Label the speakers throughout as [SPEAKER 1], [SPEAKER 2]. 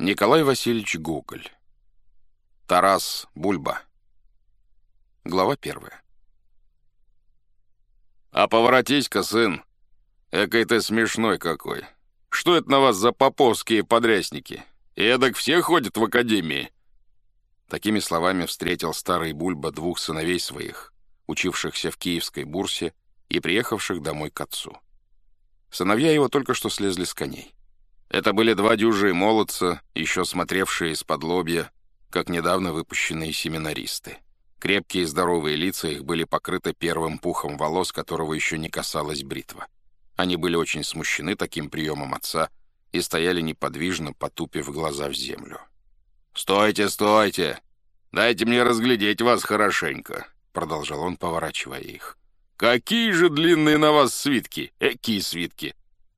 [SPEAKER 1] Николай Васильевич Гоголь. Тарас Бульба. Глава первая. «А поворотись-ка, сын! Экой ты смешной какой! Что это на вас за поповские подрясники? Эдак все ходят в академии!» Такими словами встретил старый Бульба двух сыновей своих, учившихся в киевской бурсе и приехавших домой к отцу. Сыновья его только что слезли с коней. Это были два дюжие молодца, еще смотревшие из-под лобья, как недавно выпущенные семинаристы. Крепкие и здоровые лица их были покрыты первым пухом волос, которого еще не касалась бритва. Они были очень смущены таким приемом отца и стояли неподвижно, потупив глаза в землю. «Стойте, стойте! Дайте мне разглядеть вас хорошенько!» — продолжал он, поворачивая их. «Какие же длинные на вас свитки! Экие свитки!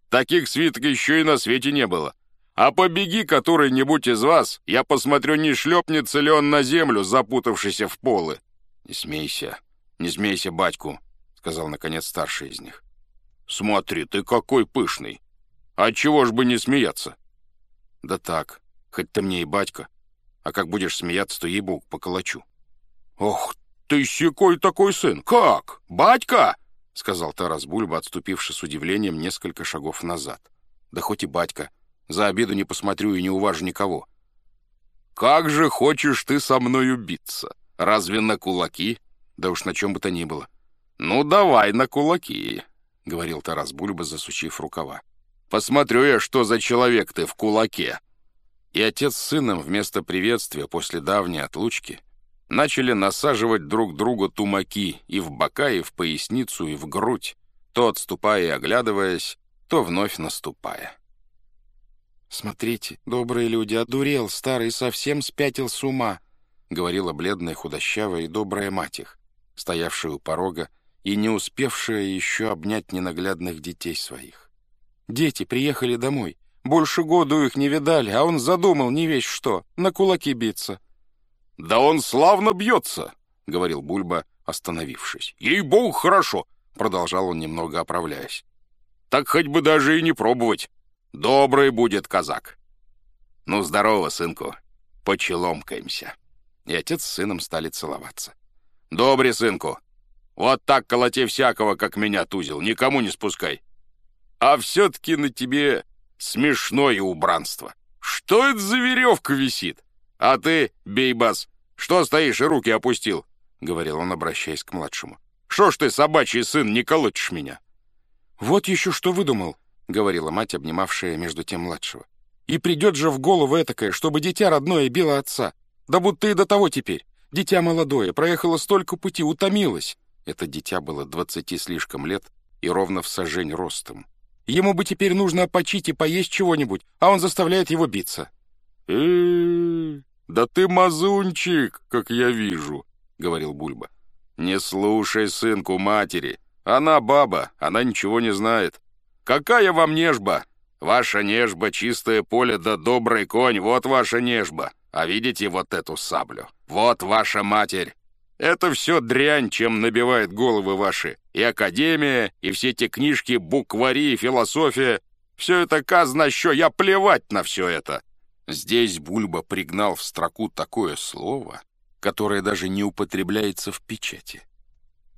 [SPEAKER 1] Таких свиток еще и на свете не было. А побеги который-нибудь из вас, я посмотрю, не шлепнется ли он на землю, запутавшийся в полы. «Не смейся, не смейся, батьку», — сказал, наконец, старший из них. «Смотри, ты какой пышный! А чего ж бы не смеяться?» «Да так, хоть ты мне и батька, а как будешь смеяться, то ей-богу поколочу». «Ох, ты щекой такой сын! Как? Батька?» — сказал Тарас Бульба, отступивший с удивлением несколько шагов назад. «Да хоть и батька. За обиду не посмотрю и не уважу никого». «Как же хочешь ты со мною биться? Разве на кулаки?» «Да уж на чем бы то ни было». «Ну, давай на кулаки», — говорил Тарас Бульба, засучив рукава. «Посмотрю я, что за человек ты в кулаке». И отец с сыном вместо приветствия после давней отлучки начали насаживать друг другу тумаки и в бока, и в поясницу, и в грудь, то отступая и оглядываясь, то вновь наступая.
[SPEAKER 2] «Смотрите, добрые люди, одурел, старый совсем спятил с ума», — говорила бледная, худощавая и добрая мать их, стоявшая у порога и не успевшая еще обнять ненаглядных детей своих. «Дети приехали домой. Больше года их не видали, а он задумал не весь что, на кулаки биться.
[SPEAKER 1] «Да он славно бьется», — говорил Бульба, остановившись. «Ей-богу, хорошо», — продолжал он, немного оправляясь. «Так хоть бы даже и не пробовать. Добрый будет казак». «Ну, здорово, сынку. Почеломкаемся». И отец с сыном стали целоваться. «Добрый, сынку. Вот так колоти всякого, как меня тузил, никому не спускай. А все-таки на тебе смешное убранство. Что это за веревка висит? «А ты, бейбас, что стоишь и руки опустил?» — говорил он, обращаясь к младшему. «Что ж ты, собачий сын, не колотишь меня?»
[SPEAKER 2] «Вот еще что выдумал», — говорила мать, обнимавшая между тем младшего. «И придет же в голову этакое, чтобы дитя родное било отца. Да будто и до того теперь. Дитя молодое, проехало столько пути, утомилось». Это дитя было двадцати слишком лет и ровно в сажень ростом. Ему бы теперь нужно почить и поесть чего-нибудь, а он заставляет его биться.
[SPEAKER 1] Э, да ты мазунчик, как я вижу», — говорил Бульба. «Не слушай сынку матери. Она баба, она ничего не знает. Какая вам нежба? Ваша нежба — чистое поле да добрый конь, вот ваша нежба. А видите вот эту саблю? Вот ваша матерь. Это все дрянь, чем набивает головы ваши. И академия, и все те книжки, буквари, и философия. Все это казна что, я плевать на все это. Здесь Бульба пригнал в строку такое слово, которое даже не употребляется в печати.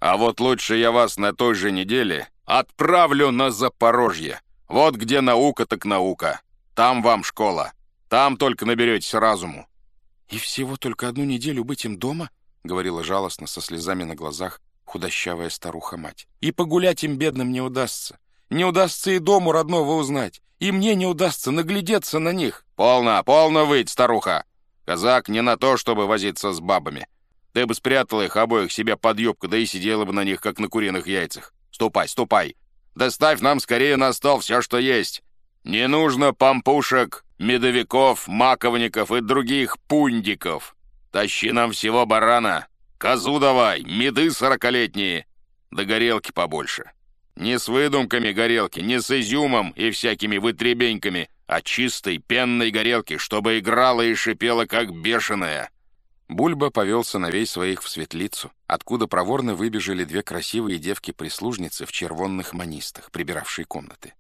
[SPEAKER 1] «А вот лучше я вас на той же неделе отправлю на Запорожье. Вот где наука так наука. Там вам школа. Там только наберетесь разуму».
[SPEAKER 2] «И всего только одну неделю быть им дома?» — говорила жалостно, со слезами на глазах, худощавая старуха-мать. «И погулять им бедным не удастся. Не удастся и дому родного узнать. И мне не удастся наглядеться на них».
[SPEAKER 1] «Полно, полно выть, старуха! Казак не на то, чтобы возиться с бабами. Ты бы спрятала их обоих себе под юбку, да и сидела бы на них, как на куриных яйцах. Ступай, ступай! Доставь нам скорее на стол все, что есть. Не нужно пампушек, медовиков, маковников и других пундиков. Тащи нам всего барана, козу давай, меды сорокалетние, да горелки побольше». Не с выдумками горелки, не с изюмом и всякими вытребеньками, а чистой пенной горелки, чтобы играла и шипела, как бешеная».
[SPEAKER 2] Бульба повел сыновей своих в светлицу, откуда проворно выбежали две красивые девки-прислужницы в червонных манистах, прибиравшие комнаты.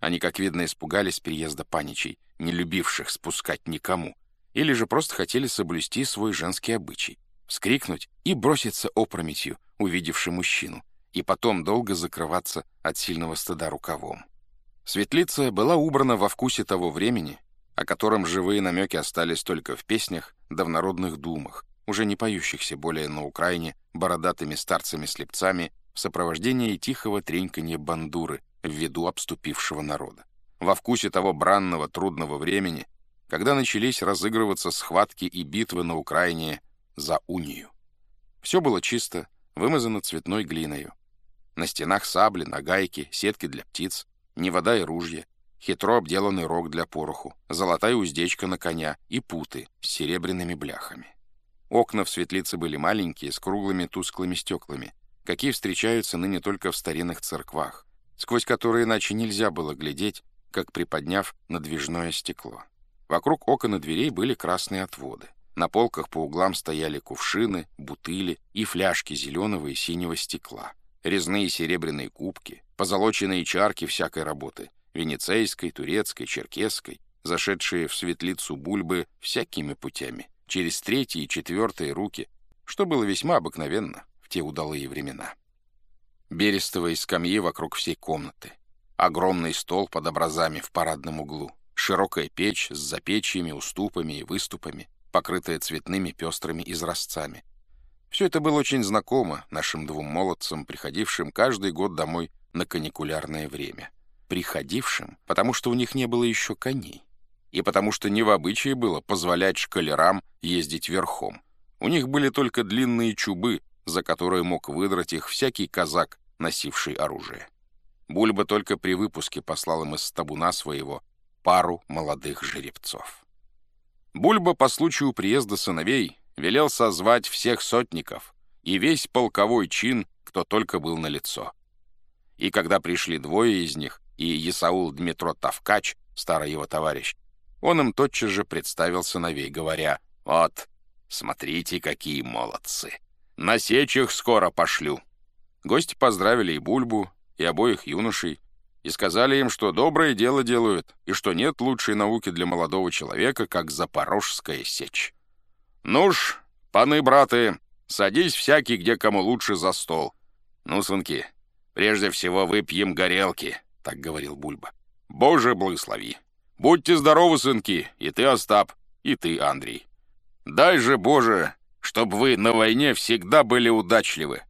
[SPEAKER 2] Они, как видно, испугались переезда паничей, не любивших спускать никому, или же просто хотели соблюсти свой женский обычай, вскрикнуть и броситься опрометью, увидевши мужчину, и потом долго закрываться от сильного стыда рукавом. Светлица была убрана во вкусе того времени, о котором живые намеки остались только в песнях да в народных думах, уже не поющихся более на Украине бородатыми старцами-слепцами в сопровождении тихого треньканья бандуры в виду обступившего народа. Во вкусе того бранного, трудного времени, когда начались разыгрываться схватки и битвы на Украине за унию. Все было чисто, вымазано цветной глиною. На стенах сабли, нагайки, сетки для птиц, не вода и ружья, хитро обделанный рог для пороху, золотая уздечка на коня и путы с серебряными бляхами. Окна в светлице были маленькие, с круглыми тусклыми стеклами, какие встречаются ныне только в старинных церквах, сквозь которые иначе нельзя было глядеть, как приподняв надвижное стекло. Вокруг окон и дверей были красные отводы. На полках по углам стояли кувшины, бутыли и фляжки зеленого и синего стекла, резные серебряные кубки, позолоченные чарки всякой работы, венецейской, турецкой, черкесской, зашедшие в светлицу бульбы всякими путями, через третьи и четвертые руки, что было весьма обыкновенно в те удалые времена. Берестовые скамьи вокруг всей комнаты, огромный стол под образами в парадном углу, широкая печь с запечьями, уступами и выступами, покрытая цветными пестрыми изразцами. Все это было очень знакомо нашим двум молодцам, приходившим каждый год домой на каникулярное время. Приходившим, потому что у них не было еще коней и потому что не в обычае было позволять шкалерам ездить верхом. У них были только длинные чубы, за которые мог выдрать их всякий казак, носивший оружие. Бульба только при выпуске послал им из табуна своего пару молодых жеребцов. Бульба по случаю приезда сыновей велел созвать всех сотников и весь полковой чин, кто только был на лицо. И когда пришли двое из них, и Исаул Дмитро Тавкач, старый его товарищ, он им тотчас же представил сыновей, говоря, «Вот, смотрите, какие молодцы! На сечь их скоро пошлю!» Гости поздравили и Бульбу, и обоих юношей, и сказали им, что доброе дело делают, и что нет лучшей науки для молодого человека, как запорожская сечь. «Ну ж, паны-браты, садись всякий, где кому лучше за стол. Ну, сынки, прежде всего выпьем горелки», — так говорил Бульба. «Боже, благослови!» Будьте здоровы, сынки, и ты, Остап, и ты, Андрей. Дай же, Боже, чтобы вы на войне всегда были удачливы.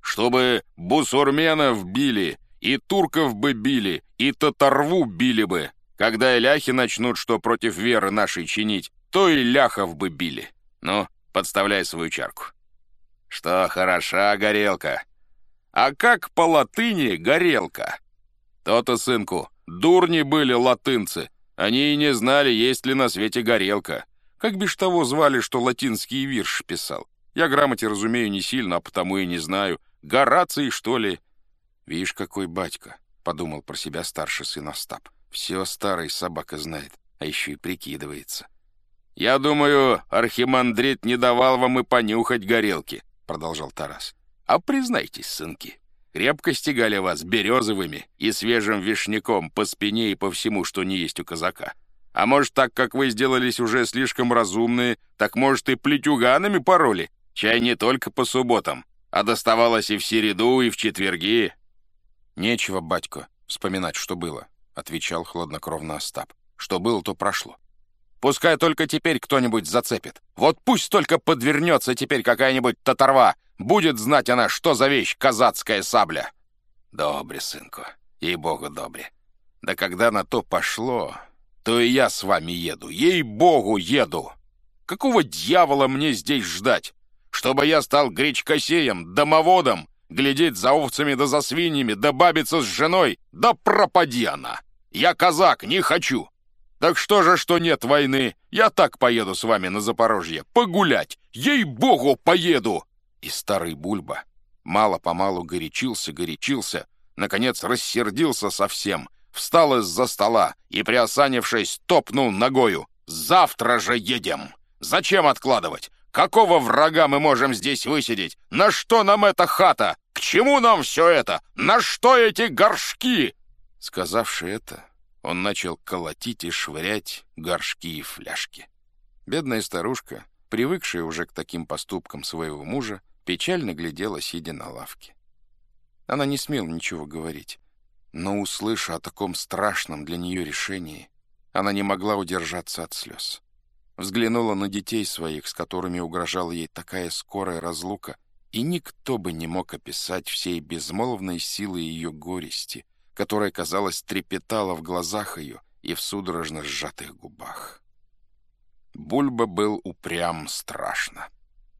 [SPEAKER 2] Чтобы бусурменов били, и турков бы били, и татарву били бы. Когда и ляхи начнут что против веры нашей чинить, то и ляхов бы били. Ну, подставляй свою чарку. Что хороша горелка. А как по латыни горелка? То-то, сынку, дурни были латынцы, они и не знали, есть ли на свете горелка. Как бишь того звали, что латинский вирш писал. Я грамоте разумею не сильно, а потому и не знаю. Гораций, что ли? Видишь, какой батька, — подумал про себя старший сын Остап. Все старый собака знает, а еще и прикидывается. «Я думаю, архимандрит не давал вам и понюхать горелки», — продолжал Тарас. «А признайтесь, сынки, Крепко стегали вас березовыми и свежим вишняком по спине и по всему, что не есть у казака. А может, так как вы сделались уже слишком разумные, так, может, и плетюганами пороли? Чай не только по субботам, а доставалось и в середу, и в четверги». «Нечего, батько, вспоминать, что было», — отвечал хладнокровно Остап. «Что было, то прошло. Пускай только теперь кто-нибудь зацепит. Вот пусть только подвернется теперь какая-нибудь татарва, Будет знать она, что за вещь казацкая сабля. Добре, сынку, ей-богу, добре. Да когда на то пошло, то и я с вами еду, ей-богу, еду. Какого дьявола мне здесь ждать? Чтобы я стал гречкосеем, домоводом, глядеть за овцами да за свиньями, да бабиться с женой? Да пропади она! Я казак, не хочу. Так что же, что нет войны? Я так поеду с вами на Запорожье, погулять. Ей-богу, поеду! И старый Бульба мало-помалу горячился, горячился, наконец рассердился совсем, встал из-за стола и, приосанившись, топнул ногою. «Завтра же едем! Зачем откладывать? Какого врага мы можем здесь высидеть? На что нам эта хата? К чему нам все это? На что эти горшки?» Сказавши это,
[SPEAKER 1] он начал колотить и швырять горшки и фляжки. Бедная старушка, привыкшая уже к таким поступкам своего мужа, печально глядела, сидя на лавке. Она не смела ничего говорить, но, услыша о таком страшном для нее решении, она не могла удержаться от слез. Взглянула на детей своих, с которыми угрожала ей такая скорая разлука, и никто бы не мог описать всей безмолвной силы ее горести, которая, казалось, трепетала в глазах ее и в судорожно сжатых губах. Бульба был упрям страшно.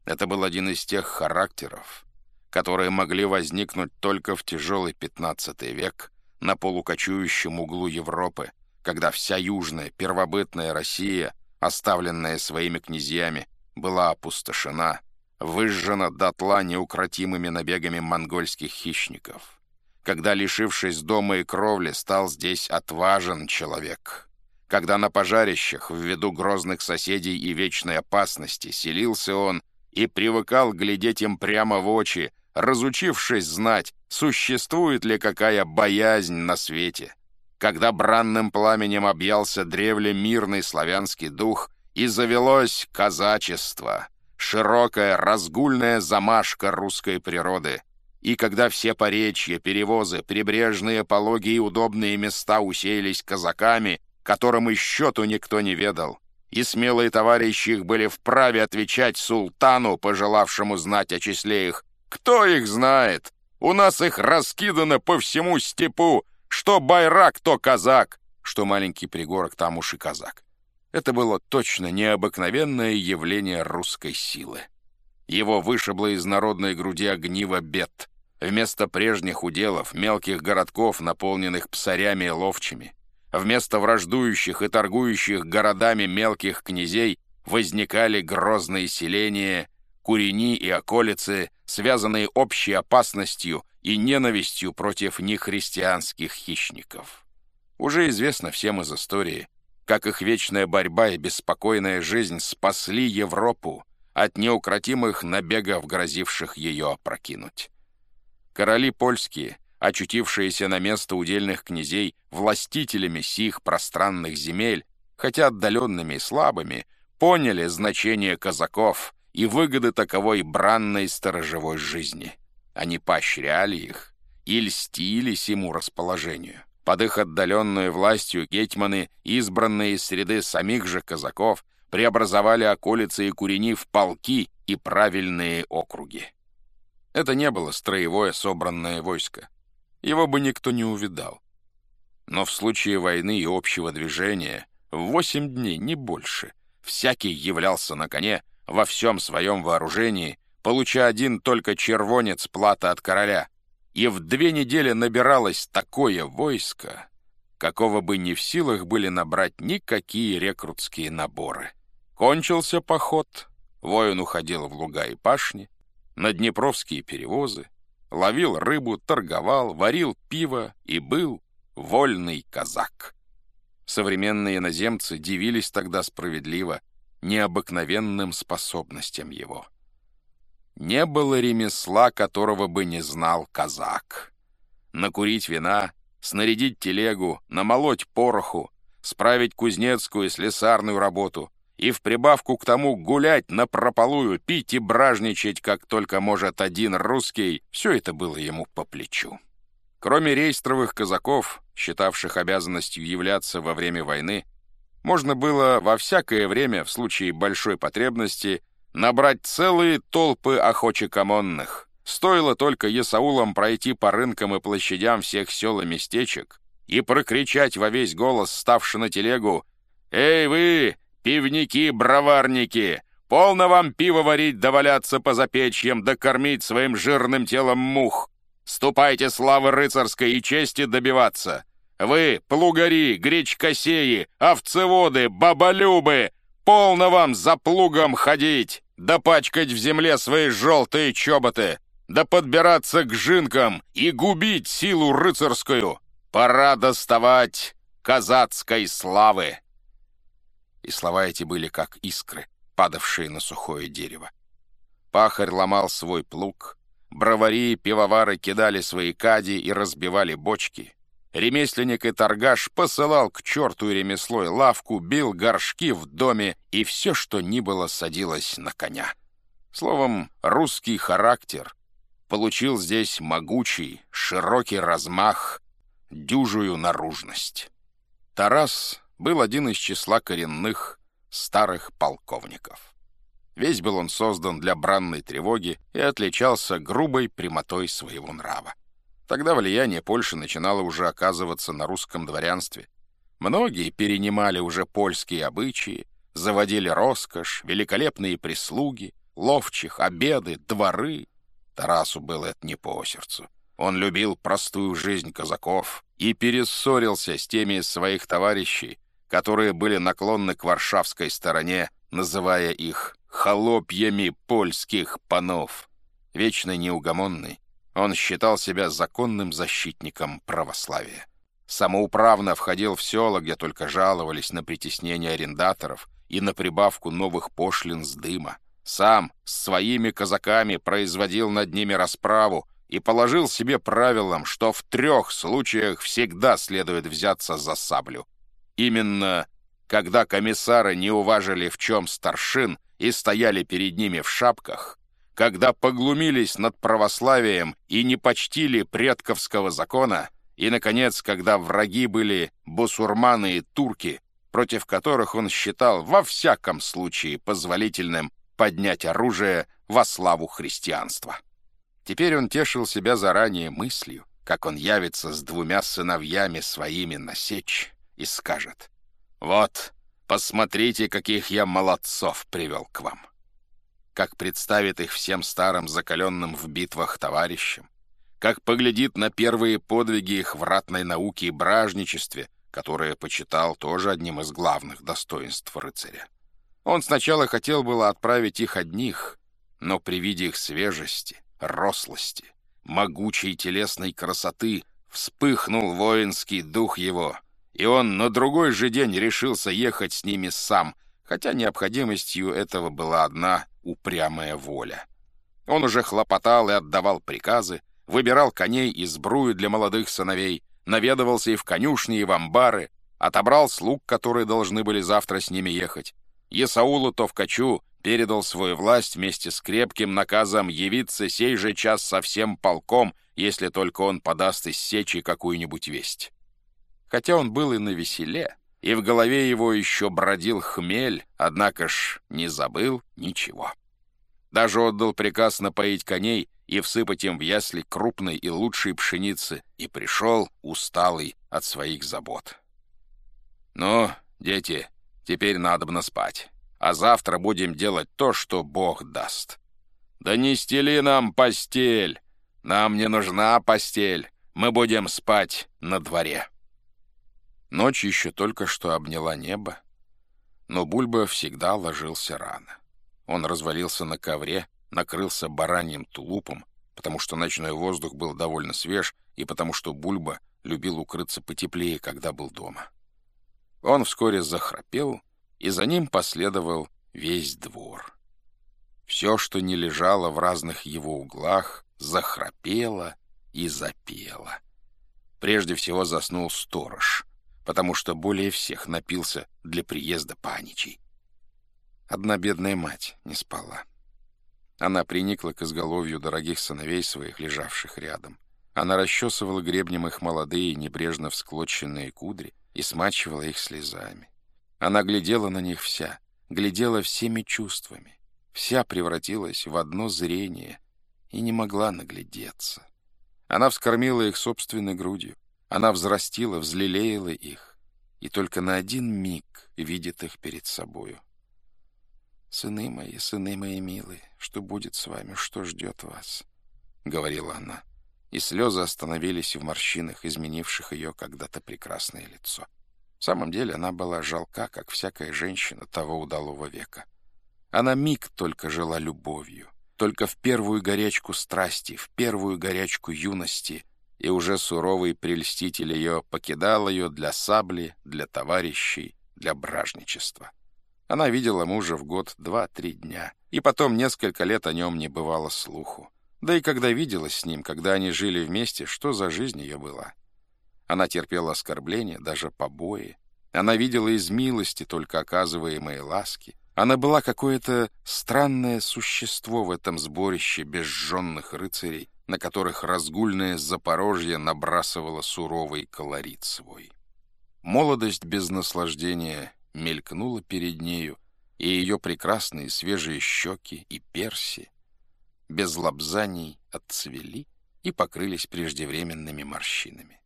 [SPEAKER 1] Это был один из тех характеров, которые могли возникнуть только в тяжелый XV век на полукочующем углу Европы, когда вся южная первобытная Россия, оставленная своими князьями, была опустошена, выжжена дотла неукротимыми набегами монгольских хищников. Когда, лишившись дома и кровли, стал здесь отважен человек. Когда на пожарищах, ввиду грозных соседей и вечной опасности, селился он и привыкал глядеть им прямо в очи, разучившись знать, существует ли какая боязнь на свете. Когда бранным пламенем объялся древле мирный славянский дух, и завелось казачество, широкая разгульная замашка русской природы, и когда все поречья, перевозы, прибрежные пологи и удобные места усеялись казаками, которым и счету никто не ведал, и смелые товарищи их были вправе отвечать султану, пожелавшему знать о числе их. Кто их знает? У нас их раскидано по всему степу, что байрак, то казак, что маленький пригорок там уж и казак. Это было точно необыкновенное явление русской силы. Его вышибло из народной груди огниво бед. Вместо прежних уделов, мелких городков, наполненных псарями и ловчими, Вместо враждующих и торгующих городами мелких князей возникали грозные селения, курени и околицы, связанные общей опасностью и ненавистью против нехристианских хищников. Уже известно всем из истории, как их вечная борьба и беспокойная жизнь спасли Европу от неукротимых набегов, грозивших ее опрокинуть. Короли польские — очутившиеся на место удельных князей властителями сих пространных земель, хотя отдаленными и слабыми, поняли значение казаков и выгоды таковой бранной сторожевой жизни. Они поощряли их и льстились ему расположению. Под их отдаленную властью гетьманы, избранные из среды самих же казаков, преобразовали околицы и курени в полки и правильные округи. Это не было строевое собранное войско его бы никто не увидал. Но в случае войны и общего движения в восемь дней, не больше, всякий являлся на коне во всем своем вооружении, получа один только червонец плата от короля, и в две недели набиралось такое войско, какого бы не в силах были набрать никакие рекрутские наборы. Кончился поход, воин уходил в луга и пашни, на днепровские перевозы, ловил рыбу, торговал, варил пиво и был вольный казак. Современные иноземцы дивились тогда справедливо необыкновенным способностям его. Не было ремесла, которого бы не знал казак. Накурить вина, снарядить телегу, намолоть пороху, справить кузнецкую и слесарную работу, и в прибавку к тому гулять на прополую, пить и бражничать, как только может один русский, все это было ему по плечу. Кроме рейстровых казаков, считавших обязанностью являться во время войны, можно было во всякое время, в случае большой потребности, набрать целые толпы охочекомонных. Стоило только Есаулам пройти по рынкам и площадям всех сел и местечек и прокричать во весь голос, ставши на телегу, «Эй вы, Пивники-броварники! Полно вам пиво варить да по запечьям да кормить своим жирным телом мух! Ступайте славы рыцарской и чести добиваться! Вы, плугари, гречкосеи, овцеводы, баболюбы! Полно вам за плугом ходить, да пачкать в земле свои желтые чоботы, да подбираться к жинкам и губить силу рыцарскую! Пора доставать казацкой славы!» И слова эти были как искры, падавшие на сухое дерево. Пахарь ломал свой плуг, бровари и пивовары кидали свои кади и разбивали бочки. ремесленник и торгаш посылал к черту ремесло и лавку, бил горшки в доме, и все, что ни было, садилось на коня. Словом, русский характер получил здесь могучий, широкий размах, дюжую наружность. Тарас был один из числа коренных старых полковников. Весь был он создан для бранной тревоги и отличался грубой прямотой своего нрава. Тогда влияние Польши начинало уже оказываться на русском дворянстве. Многие перенимали уже польские обычаи, заводили роскошь, великолепные прислуги, ловчих, обеды, дворы. Тарасу было это не по сердцу. Он любил простую жизнь казаков и перессорился с теми из своих товарищей, которые были наклонны к варшавской стороне, называя их «холопьями польских панов». Вечно неугомонный, он считал себя законным защитником православия. Самоуправно входил в села, где только жаловались на притеснение арендаторов и на прибавку новых пошлин с дыма. Сам с своими казаками производил над ними расправу и положил себе правилом, что в трех случаях всегда следует взяться за саблю. Именно когда комиссары не уважили в чем старшин и стояли перед ними в шапках, когда поглумились над православием и не почтили предковского закона, и, наконец, когда враги были бусурманы и турки, против которых он считал во всяком случае позволительным поднять оружие во славу христианства. Теперь он тешил себя заранее мыслью, как он явится с двумя сыновьями своими на сечь и скажет, «Вот, посмотрите, каких я молодцов привел к вам» как представит их всем старым закаленным в битвах товарищам, как поглядит на первые подвиги их в ратной науке и бражничестве, которое почитал тоже одним из главных достоинств рыцаря. Он сначала хотел было отправить их одних, но при виде их свежести, рослости, могучей телесной красоты вспыхнул воинский дух его, и он на другой же день решился ехать с ними сам, хотя необходимостью этого была одна упрямая воля. Он уже хлопотал и отдавал приказы, выбирал коней и сбрую для молодых сыновей, наведывался и в конюшни, и в амбары, отобрал слуг, которые должны были завтра с ними ехать, Есаулу Товкачу передал свою власть вместе с крепким наказом явиться сей же час со всем полком, если только он подаст из сечи какую-нибудь весть. Хотя он был и на веселе, и в голове его еще бродил хмель, однако ж не забыл ничего. Даже отдал приказ напоить коней и всыпать им в ясли крупной и лучшей пшеницы, и пришел усталый от своих забот. «Ну, дети, Теперь надобно спать. А завтра будем делать то, что Бог даст. Да не стели нам постель. Нам не нужна постель. Мы будем спать на дворе. Ночь еще только что обняла небо, но Бульба всегда ложился рано. Он развалился на ковре, накрылся бараньим тулупом, потому что ночной воздух был довольно свеж и потому что Бульба любил укрыться потеплее, когда был дома. Он вскоре захрапел, и за ним последовал весь двор. Все, что не лежало в разных его углах, захрапело и запело. Прежде всего заснул сторож, потому что более всех напился для приезда паничей. Одна бедная мать не спала. Она приникла к изголовью дорогих сыновей своих, лежавших рядом. Она расчесывала гребнем их молодые, небрежно всклоченные кудри и смачивала их слезами. Она глядела на них вся, глядела всеми чувствами. Вся превратилась в одно зрение и не могла наглядеться. Она вскормила их собственной грудью. Она взрастила, взлелеяла их. И только на один миг видит их перед собою. «Сыны мои, сыны мои милые, что будет с вами, что ждет вас?» — говорила она и слезы остановились в морщинах, изменивших ее когда-то прекрасное лицо. В самом деле она была жалка, как всякая женщина того удалого века. Она миг только жила любовью, только в первую горячку страсти, в первую горячку юности, и уже суровый прельститель ее покидал ее для сабли, для товарищей, для бражничества. Она видела мужа в год два-три дня, и потом несколько лет о нем не бывало слуху. Да и когда виделась с ним, когда они жили вместе, что за жизнь ее была?
[SPEAKER 2] Она терпела оскорбления, даже побои. Она видела из милости только оказываемые ласки. Она была какое-то странное существо в этом сборище безжженных рыцарей, на которых разгульное Запорожье набрасывало суровый колорит свой. Молодость без наслаждения мелькнула перед нею, и ее прекрасные свежие щеки и перси без лобзаний отцвели и покрылись преждевременными морщинами.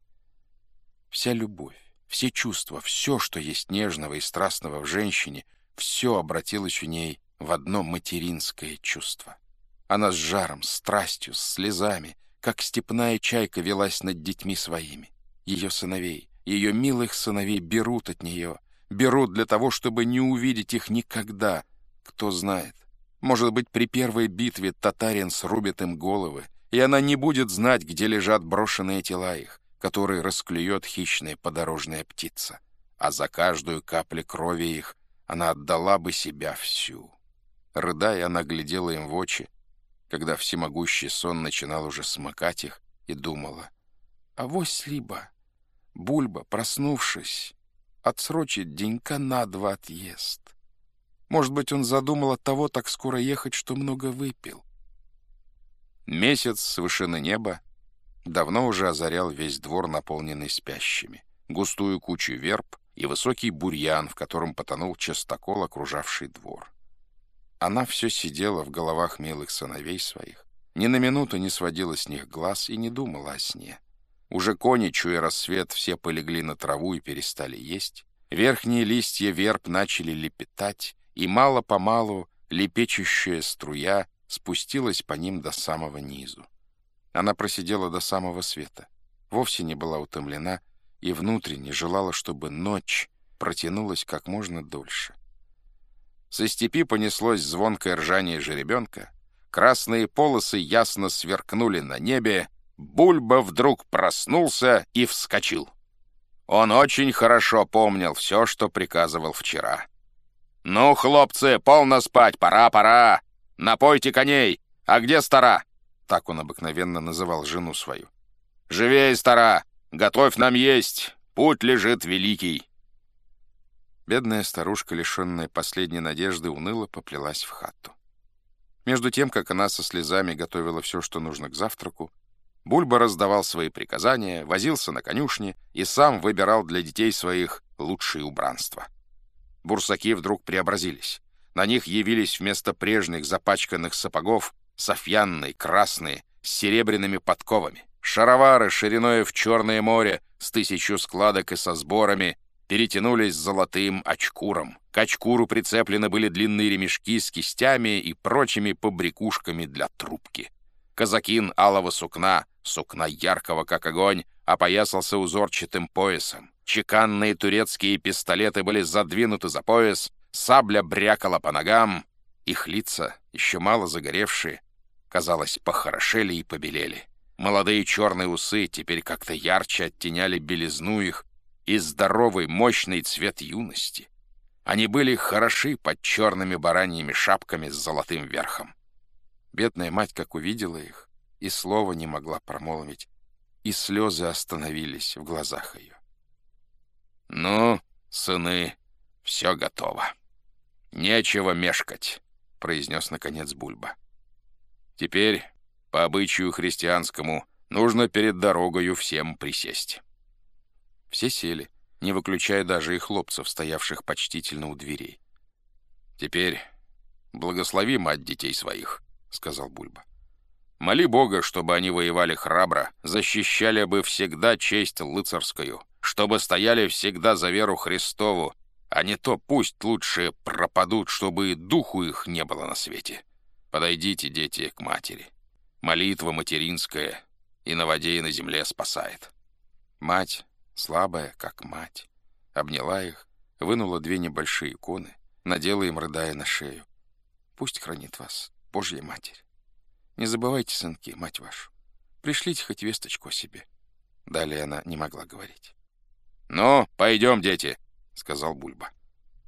[SPEAKER 2] Вся любовь, все чувства, все, что есть нежного и страстного в женщине, все обратилось у ней в одно материнское чувство. Она с жаром, страстью, с слезами, как степная чайка велась над детьми своими. Ее сыновей, ее милых сыновей берут от нее, берут для того, чтобы не увидеть их никогда. Кто знает, может быть, при первой битве татарин срубит им головы, и она не будет знать, где лежат брошенные тела их, которые расклюет хищная подорожная птица. А за каждую каплю крови их она отдала бы себя всю. Рыдая, она глядела им в очи, когда всемогущий сон начинал уже смыкать их, и думала, а вось либо Бульба, проснувшись, отсрочит денька на два отъезд. Может быть, он задумал от того так скоро ехать, что много выпил. Месяц с вышины неба давно уже озарял весь двор, наполненный спящими, густую кучу верб и высокий бурьян, в котором потонул частокол, окружавший двор. Она все сидела в головах милых сыновей своих, ни на минуту не сводила с них глаз и не думала о сне. Уже кони, чуя рассвет, все полегли на траву и перестали есть. Верхние листья верб начали лепетать, и мало-помалу лепечущая струя спустилась по ним до самого низу. Она просидела до самого света, вовсе не была утомлена и внутренне желала, чтобы ночь протянулась как можно дольше. Со степи понеслось звонкое ржание жеребенка, красные полосы ясно сверкнули на небе, Бульба вдруг проснулся и вскочил. Он очень хорошо помнил все, что приказывал вчера. «Ну, хлопцы, полно спать, пора, пора! Напойте коней! А где стара?» Так он обыкновенно называл жену свою. «Живей, стара! Готовь нам есть! Путь лежит великий!» Бедная старушка, лишенная последней надежды, уныло поплелась в хату. Между тем, как она со слезами готовила все, что нужно к завтраку, Бульба раздавал свои приказания, возился на конюшне и сам выбирал для детей своих лучшие убранства. Бурсаки вдруг преобразились. На них явились вместо прежних запачканных сапогов софьянные, красные, с серебряными подковами. Шаровары шириной в Черное море с тысячу складок и со сборами перетянулись золотым очкуром. К очкуру прицеплены были длинные ремешки с кистями и прочими побрякушками для трубки. Казакин алого сукна, сукна яркого, как огонь, опоясался узорчатым поясом. Чеканные турецкие пистолеты были задвинуты за пояс, сабля брякала по ногам. Их лица, еще мало загоревшие, казалось, похорошели и побелели. Молодые черные усы теперь как-то ярче оттеняли белизну их и здоровый, мощный цвет юности. Они были хороши под черными бараньими шапками с золотым верхом. Бедная мать, как увидела их, и слова не могла промолвить, и слезы остановились в глазах ее. «Ну, сыны, все готово. Нечего мешкать», — произнес наконец Бульба. «Теперь, по обычаю христианскому, нужно перед дорогою всем присесть». Все сели, не выключая даже и хлопцев, стоявших почтительно у дверей. «Теперь благослови мать детей своих», — сказал Бульба. «Моли Бога, чтобы они воевали храбро, защищали бы всегда честь лыцарскую» чтобы стояли всегда за веру Христову, а не то пусть лучше пропадут, чтобы и духу их не было на свете. Подойдите, дети, к матери. Молитва материнская и на воде, и на земле спасает. Мать, слабая, как мать, обняла их, вынула две небольшие иконы, надела им, рыдая на шею. Пусть хранит вас Божья Матерь. Не забывайте, сынки, мать вашу. Пришлите хоть весточку о себе. Далее она не могла говорить. «Ну, пойдем, дети», — сказал Бульба.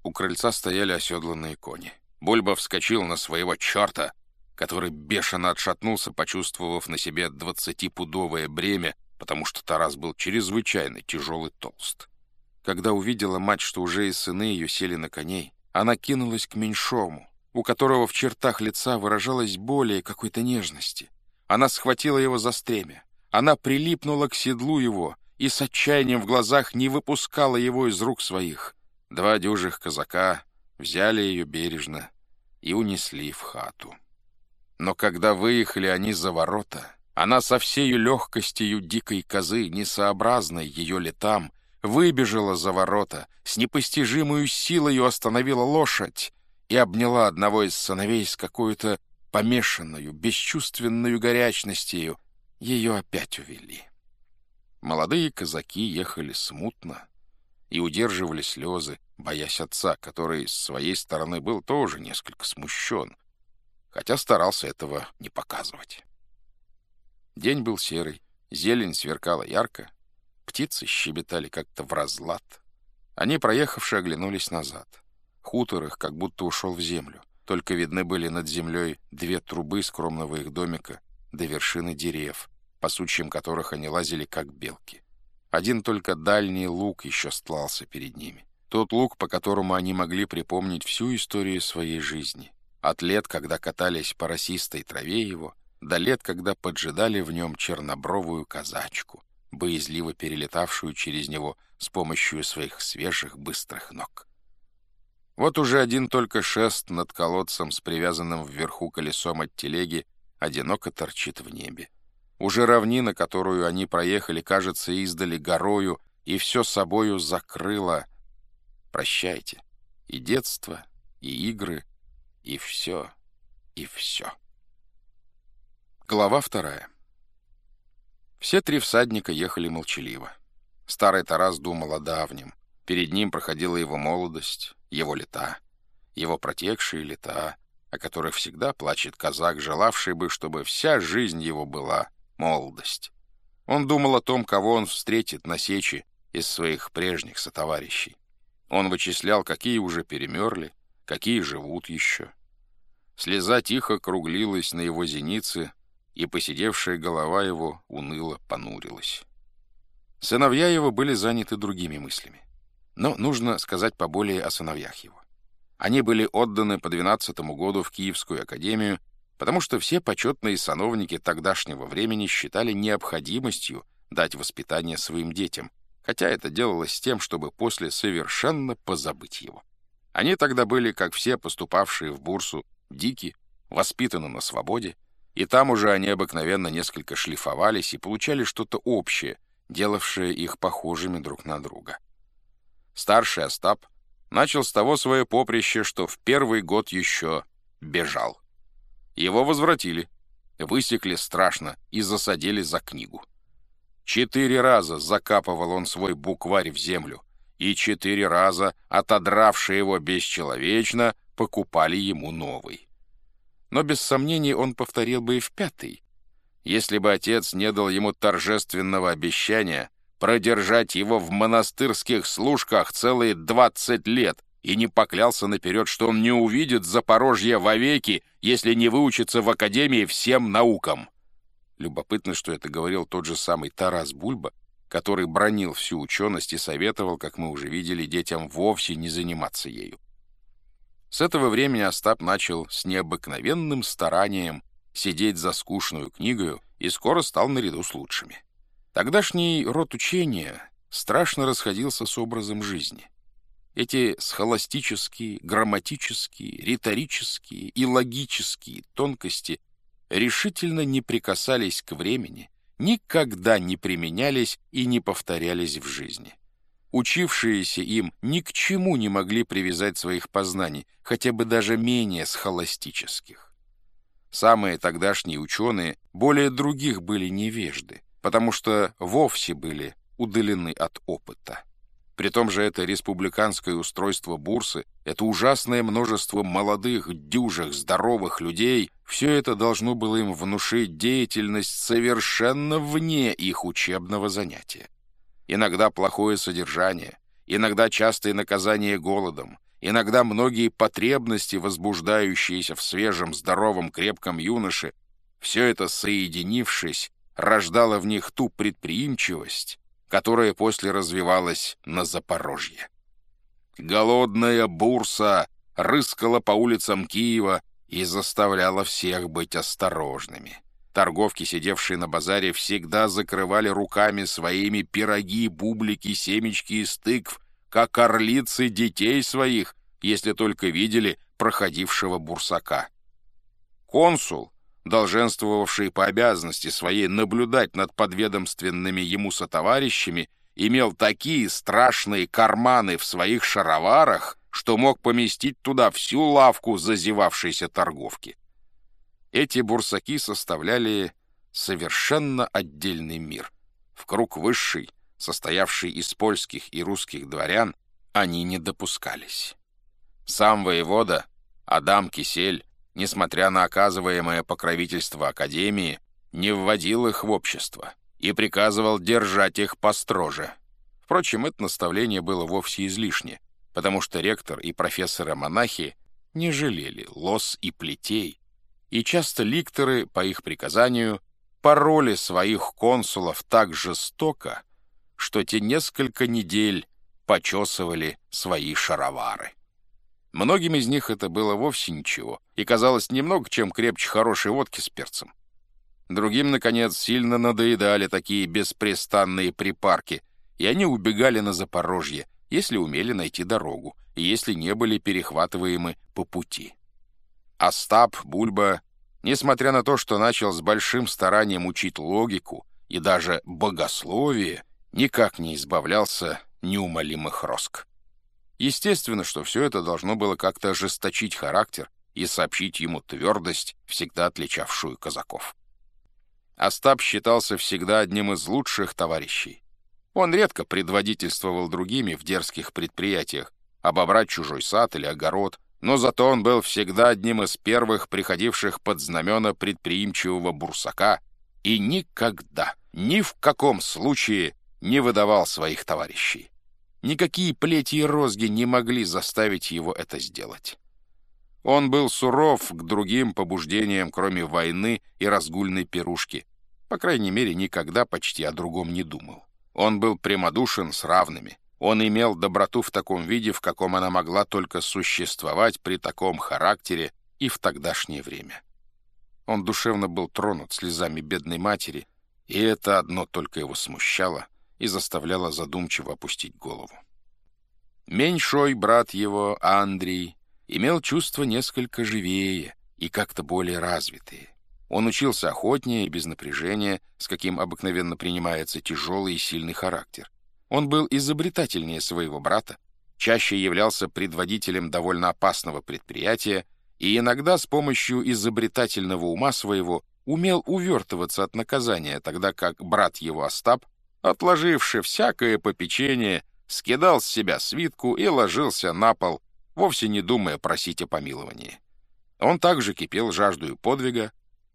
[SPEAKER 2] У крыльца стояли оседланные кони. Бульба вскочил на своего черта, который бешено отшатнулся, почувствовав на себе двадцатипудовое бремя,
[SPEAKER 1] потому что Тарас был чрезвычайно тяжелый толст.
[SPEAKER 2] Когда увидела мать, что уже и сыны ее сели на коней, она кинулась к меньшому, у которого в чертах лица выражалась более какой-то нежности. Она схватила его за стремя. Она прилипнула к седлу его и с отчаянием в глазах не выпускала его из рук своих. Два дюжих казака взяли ее бережно и унесли в хату. Но когда выехали они за ворота, она со всею легкостью дикой козы, несообразной ее летам, выбежала за ворота, с непостижимой силой остановила лошадь и обняла одного из сыновей с какой-то помешанную, бесчувственную горячностью. Ее опять увели. Молодые казаки ехали смутно и удерживали слезы, боясь отца, который с своей стороны был тоже несколько смущен, хотя старался этого не показывать. День был серый, зелень сверкала ярко, птицы щебетали как-то в разлад. Они, проехавшие, оглянулись назад. Хутор их как будто ушел в землю. Только видны были над землей две трубы скромного их домика до вершины дерев, по сучьям которых они лазили, как белки. Один только дальний луг еще стлался перед ними. Тот луг, по которому они могли припомнить всю историю своей жизни. От лет, когда катались по росистой траве его, до лет, когда поджидали в нем чернобровую казачку, боязливо перелетавшую через него с помощью своих свежих быстрых ног. Вот уже один только шест над колодцем с привязанным вверху колесом от телеги одиноко торчит в небе. Уже равнина, которую они проехали, кажется, издали горою, и все собою закрыло. Прощайте. И детство, и игры, и все, и все. Глава вторая. Все три всадника ехали молчаливо. Старый Тарас думал о давнем. Перед ним проходила его молодость, его лета, его протекшие лета, о которых всегда плачет казак, желавший бы, чтобы вся жизнь его была молодость. Он думал о том, кого он встретит на сече из своих прежних сотоварищей. Он вычислял, какие уже перемерли, какие живут еще. Слеза тихо круглилась на его зенице, и посидевшая голова его уныло понурилась. Сыновья его были заняты другими мыслями. Но нужно сказать поболее о сыновьях его. Они были отданы по 12 году в Киевскую академию, потому что все почетные сановники тогдашнего времени считали необходимостью дать воспитание своим детям, хотя это делалось с тем, чтобы после совершенно позабыть его. Они тогда были, как все поступавшие в бурсу, дики, воспитаны на свободе, и там уже они обыкновенно несколько шлифовались и получали что-то общее, делавшее их похожими друг на друга. Старший Остап начал с того свое поприще, что в первый год еще бежал. Его возвратили, высекли страшно и засадили за книгу. Четыре раза закапывал он свой букварь в землю, и четыре раза, отодравшие его бесчеловечно, покупали ему новый но без сомнений он повторил бы и в пятый, если бы отец не дал ему торжественного обещания продержать его в монастырских служках целые двадцать лет и не поклялся наперед, что он не увидит Запорожье вовеки, если не выучится в академии всем наукам. Любопытно, что это говорил тот же самый Тарас Бульба, который бронил всю ученость и советовал, как мы уже видели, детям вовсе не заниматься ею. С этого времени Остап начал с необыкновенным старанием сидеть за скучную книгою и скоро стал наряду с лучшими. Тогдашний род учения страшно расходился с образом жизни. Эти схоластические, грамматические, риторические и логические тонкости решительно не прикасались к времени, никогда не применялись и не повторялись в жизни. Учившиеся им ни к чему не могли привязать своих познаний, хотя бы даже менее схоластических. Самые тогдашние ученые более других были невежды, потому что вовсе были удалены от опыта. При том же это республиканское устройство бурсы, это ужасное множество молодых, дюжих, здоровых людей, все это должно было им внушить деятельность совершенно вне их учебного занятия иногда плохое содержание, иногда частые наказания голодом, иногда многие потребности, возбуждающиеся в свежем, здоровом, крепком юноше, все это соединившись,
[SPEAKER 1] рождало в них ту предприимчивость, которая после развивалась на Запорожье. Голодная бурса рыскала по улицам Киева и заставляла всех быть осторожными. Торговки, сидевшие на базаре, всегда закрывали руками своими пироги, бублики, семечки и стыкв, как орлицы детей своих, если только видели проходившего бурсака. Консул, долженствовавший по обязанности своей наблюдать над подведомственными ему сотоварищами, имел такие страшные карманы в своих шароварах, что мог поместить туда всю лавку зазевавшейся торговки. Эти бурсаки составляли совершенно отдельный мир. В круг высший, состоявший из польских и русских дворян, они не допускались. Сам воевода, Адам Кисель, несмотря на оказываемое покровительство Академии, не вводил их в общество и приказывал держать их построже. Впрочем, это наставление было вовсе излишне, потому что ректор и профессоры-монахи не жалели лос и плетей, и часто ликторы, по их приказанию, пороли своих консулов так жестоко, что те несколько недель почесывали свои шаровары. Многим из них это было вовсе ничего, и казалось немного чем крепче хорошей водки с перцем. Другим, наконец, сильно надоедали такие беспрестанные припарки, и они убегали на Запорожье, если умели найти дорогу, и если не были перехватываемы по пути. Остап Бульба, несмотря на то, что начал с большим старанием учить логику и даже богословие, никак не избавлялся неумолимых роск. Естественно, что все это должно было как-то ожесточить характер и сообщить ему твердость, всегда отличавшую казаков. Остап считался всегда одним из лучших товарищей. Он редко предводительствовал другими в дерзких предприятиях, обобрать чужой сад или огород, но зато он был всегда одним из первых приходивших под знамена предприимчивого бурсака и никогда, ни в каком случае не выдавал своих товарищей. Никакие плети и розги не могли заставить его это сделать. Он был суров к другим побуждениям, кроме войны и разгульной пирушки. По крайней мере, никогда почти о другом не думал. Он был прямодушен с равными. Он имел доброту в таком виде, в каком она могла только существовать при таком характере и в тогдашнее время. Он душевно был тронут слезами бедной матери, и это одно только его смущало и заставляло задумчиво опустить голову. Меньшой брат его, Андрей, имел чувства несколько живее и как-то более развитые. Он учился охотнее и без напряжения, с каким обыкновенно принимается тяжелый и сильный характер. Он был изобретательнее своего брата, чаще являлся предводителем довольно опасного предприятия и иногда с помощью изобретательного ума своего умел увертываться от наказания, тогда как брат его Остап, отложивший всякое попечение, скидал с себя свитку и ложился на пол, вовсе не думая просить о помиловании. Он также кипел жаждою подвига,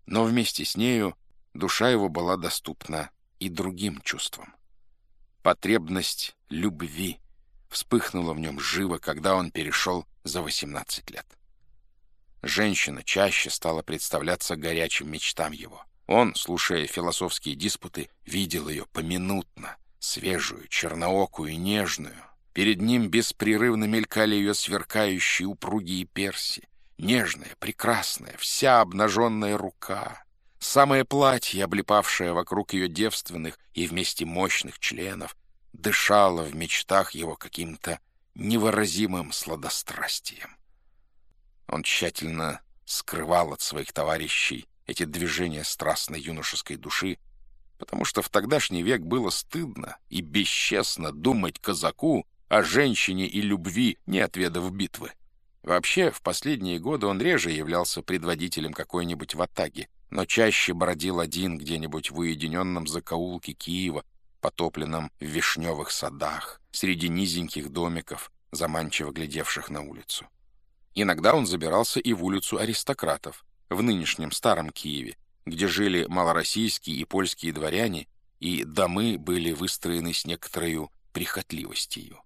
[SPEAKER 1] но вместе с нею душа его была доступна и другим чувствам. Потребность любви вспыхнула в нем живо, когда он перешел за 18 лет. Женщина чаще стала представляться горячим мечтам его. Он, слушая философские диспуты, видел ее поминутно, свежую, черноокую и нежную. Перед ним беспрерывно мелькали ее сверкающие упругие перси, нежная, прекрасная, вся обнаженная рука, Самое платье, облепавшее вокруг ее девственных и вместе мощных членов, дышало в мечтах его каким-то невыразимым сладострастием. Он тщательно скрывал от своих товарищей эти движения страстной юношеской души, потому что в тогдашний век было стыдно и бесчестно думать казаку о женщине и любви, не отведав битвы. Вообще, в последние годы он реже являлся предводителем какой-нибудь ватаги, но чаще бродил один где-нибудь в уединенном закоулке Киева, потопленном в вишневых садах, среди низеньких домиков, заманчиво глядевших на улицу. Иногда он забирался и в улицу аристократов, в нынешнем старом Киеве, где жили малороссийские и польские дворяне, и домы были выстроены с некоторой прихотливостью.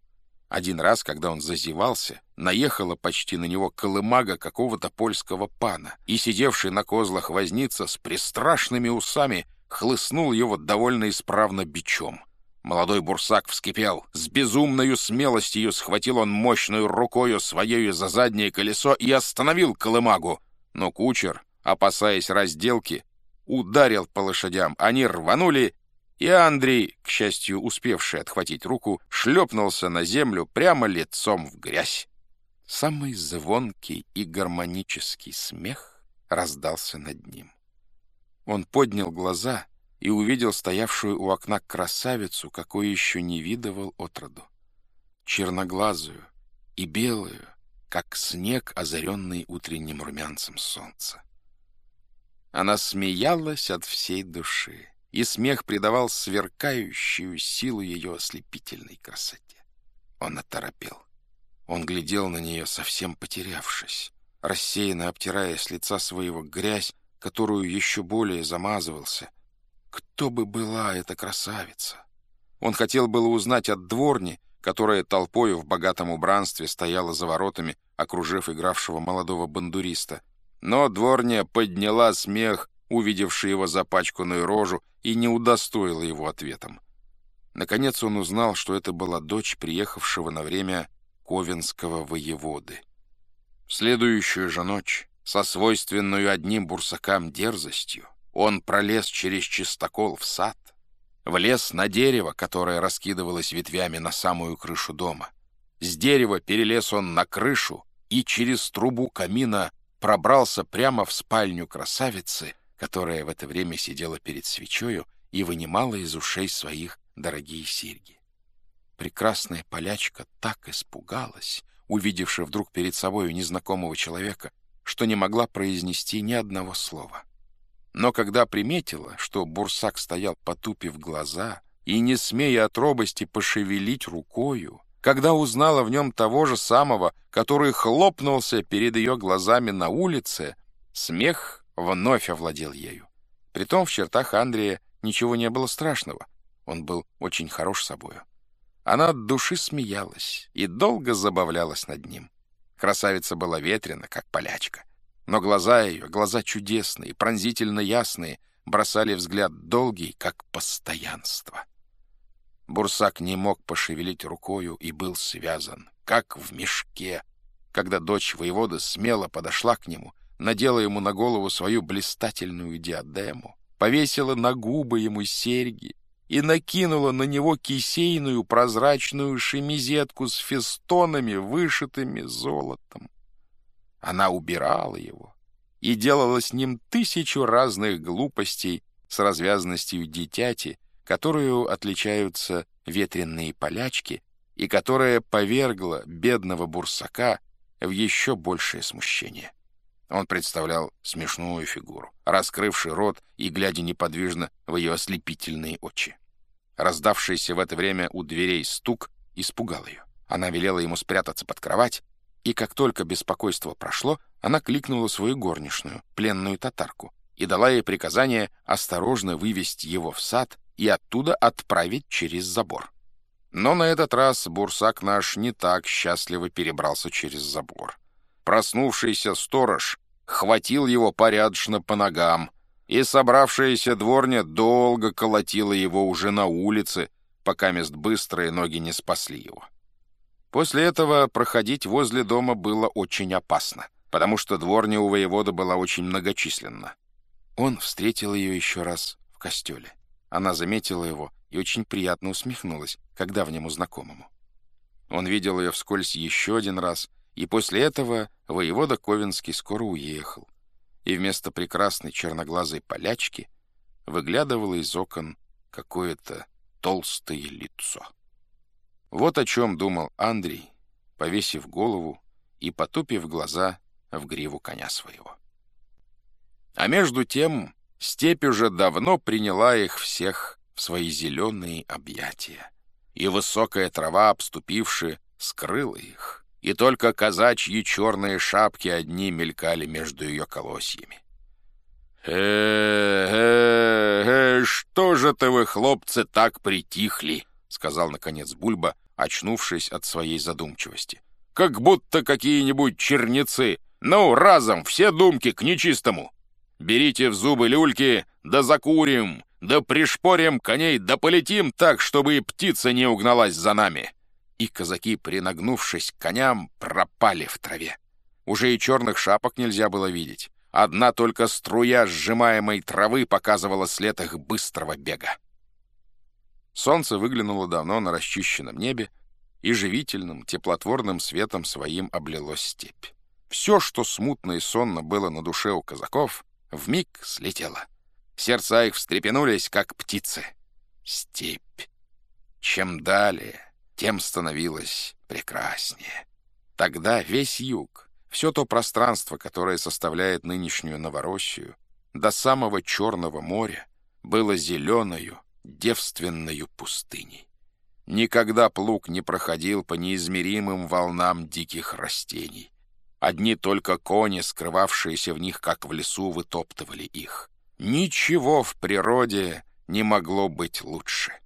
[SPEAKER 1] Один раз, когда он зазевался, наехала почти на него колымага какого-то польского пана, и сидевший на козлах возница с пристрашными усами хлыстнул его довольно исправно бичом. Молодой бурсак вскипел. С безумною смелостью схватил он мощную рукою своею за заднее колесо и остановил колымагу. Но кучер, опасаясь разделки, ударил по лошадям. Они рванули, и Андрей, к счастью, успевший отхватить руку, шлепнулся на землю прямо лицом в грязь. Самый звонкий и гармонический смех раздался над ним. Он поднял глаза и увидел стоявшую у окна красавицу, какой еще не видывал отроду. Черноглазую и белую, как снег, озаренный утренним румянцем солнца. Она смеялась от всей души, и смех придавал сверкающую силу ее ослепительной красоте. Он оторопел. Он глядел на нее, совсем потерявшись, рассеянно обтирая с лица своего грязь, которую еще более замазывался. Кто бы была эта красавица? Он хотел было узнать от дворни, которая толпою в богатом убранстве стояла за воротами, окружив игравшего молодого бандуриста. Но дворня подняла смех, увидевший его запачканную рожу, и не удостоила его ответом. Наконец он узнал, что это была дочь приехавшего на время ковенского воеводы. В следующую же ночь со свойственную одним бурсакам дерзостью он пролез через чистокол в сад, влез на дерево, которое раскидывалось ветвями на самую крышу дома. С дерева перелез он на крышу и через трубу камина пробрался прямо в спальню красавицы, которая в это время сидела перед свечою и вынимала из ушей своих дорогие серьги. Прекрасная полячка так испугалась, увидевши вдруг перед собою незнакомого человека, что не могла произнести ни одного слова. Но когда приметила, что бурсак стоял потупив глаза и, не смея от робости пошевелить рукою, когда узнала в нем того же самого, который хлопнулся перед ее глазами на улице, смех вновь овладел ею. Притом в чертах Андрея ничего не было страшного. Он был очень хорош собою. Она от души смеялась и долго забавлялась над ним. Красавица была ветрена, как полячка. Но глаза ее, глаза чудесные, пронзительно ясные, бросали взгляд долгий, как постоянство. Бурсак не мог пошевелить рукою и был связан, как в мешке, когда дочь воевода смело подошла к нему, надела ему на голову свою блистательную диадему, повесила на губы ему серьги и накинула на него кисейную прозрачную шемизетку с фестонами, вышитыми золотом. Она убирала его и делала с ним тысячу разных глупостей с развязностью дитяти, которую отличаются ветренные полячки и которая повергла бедного бурсака в еще большее смущение. Он представлял смешную фигуру, раскрывший рот и глядя неподвижно в ее ослепительные очи. Раздавшийся в это время у дверей стук испугал ее. Она велела ему спрятаться под кровать, и как только беспокойство прошло, она кликнула свою горничную, пленную татарку, и дала ей приказание осторожно вывести его в сад и оттуда отправить через забор. Но на этот раз бурсак наш не так счастливо перебрался через забор. Проснувшийся сторож хватил его порядочно по ногам, и собравшаяся дворня долго колотила его уже на улице, пока мест быстрые ноги не спасли его. После этого проходить возле дома было очень опасно, потому что дворня у воевода была очень многочисленна. Он встретил ее еще раз в костеле. Она заметила его и очень приятно усмехнулась, как давнему знакомому. Он видел ее вскользь еще один раз, и после этого воевода Ковенский скоро уехал, и вместо прекрасной черноглазой полячки выглядывало из окон какое-то толстое лицо. Вот о чем думал Андрей, повесив голову и потупив глаза в гриву коня своего. А между тем степь уже давно приняла их всех в свои зеленые объятия, и высокая трава, обступившая, скрыла их, и только казачьи черные шапки одни мелькали между ее колосьями. «Э-э-э, что же ты вы, хлопцы, так притихли?» — сказал, наконец, Бульба, очнувшись от своей задумчивости. «Как будто какие-нибудь черницы. Ну, разом, все думки к нечистому. Берите в зубы люльки, да закурим, Да пришпорим коней, да полетим так, чтобы и птица не угналась за нами!» И казаки, принагнувшись к коням, пропали в траве. Уже и черных шапок нельзя было видеть. Одна только струя сжимаемой травы показывала след их быстрого бега. Солнце выглянуло давно на расчищенном небе, и живительным, теплотворным светом своим облилось степь. Все, что смутно и сонно было на душе у казаков, вмиг слетело. Сердца их встрепенулись, как птицы. Степь. Чем далее, тем становилось прекраснее. Тогда весь юг, все то пространство, которое составляет нынешнюю Новороссию, до самого Черного моря, было зеленою, девственною пустыней. Никогда плуг не проходил по неизмеримым волнам диких растений. Одни только кони, скрывавшиеся в них, как в лесу, вытоптывали их. Ничего в природе не могло быть лучше.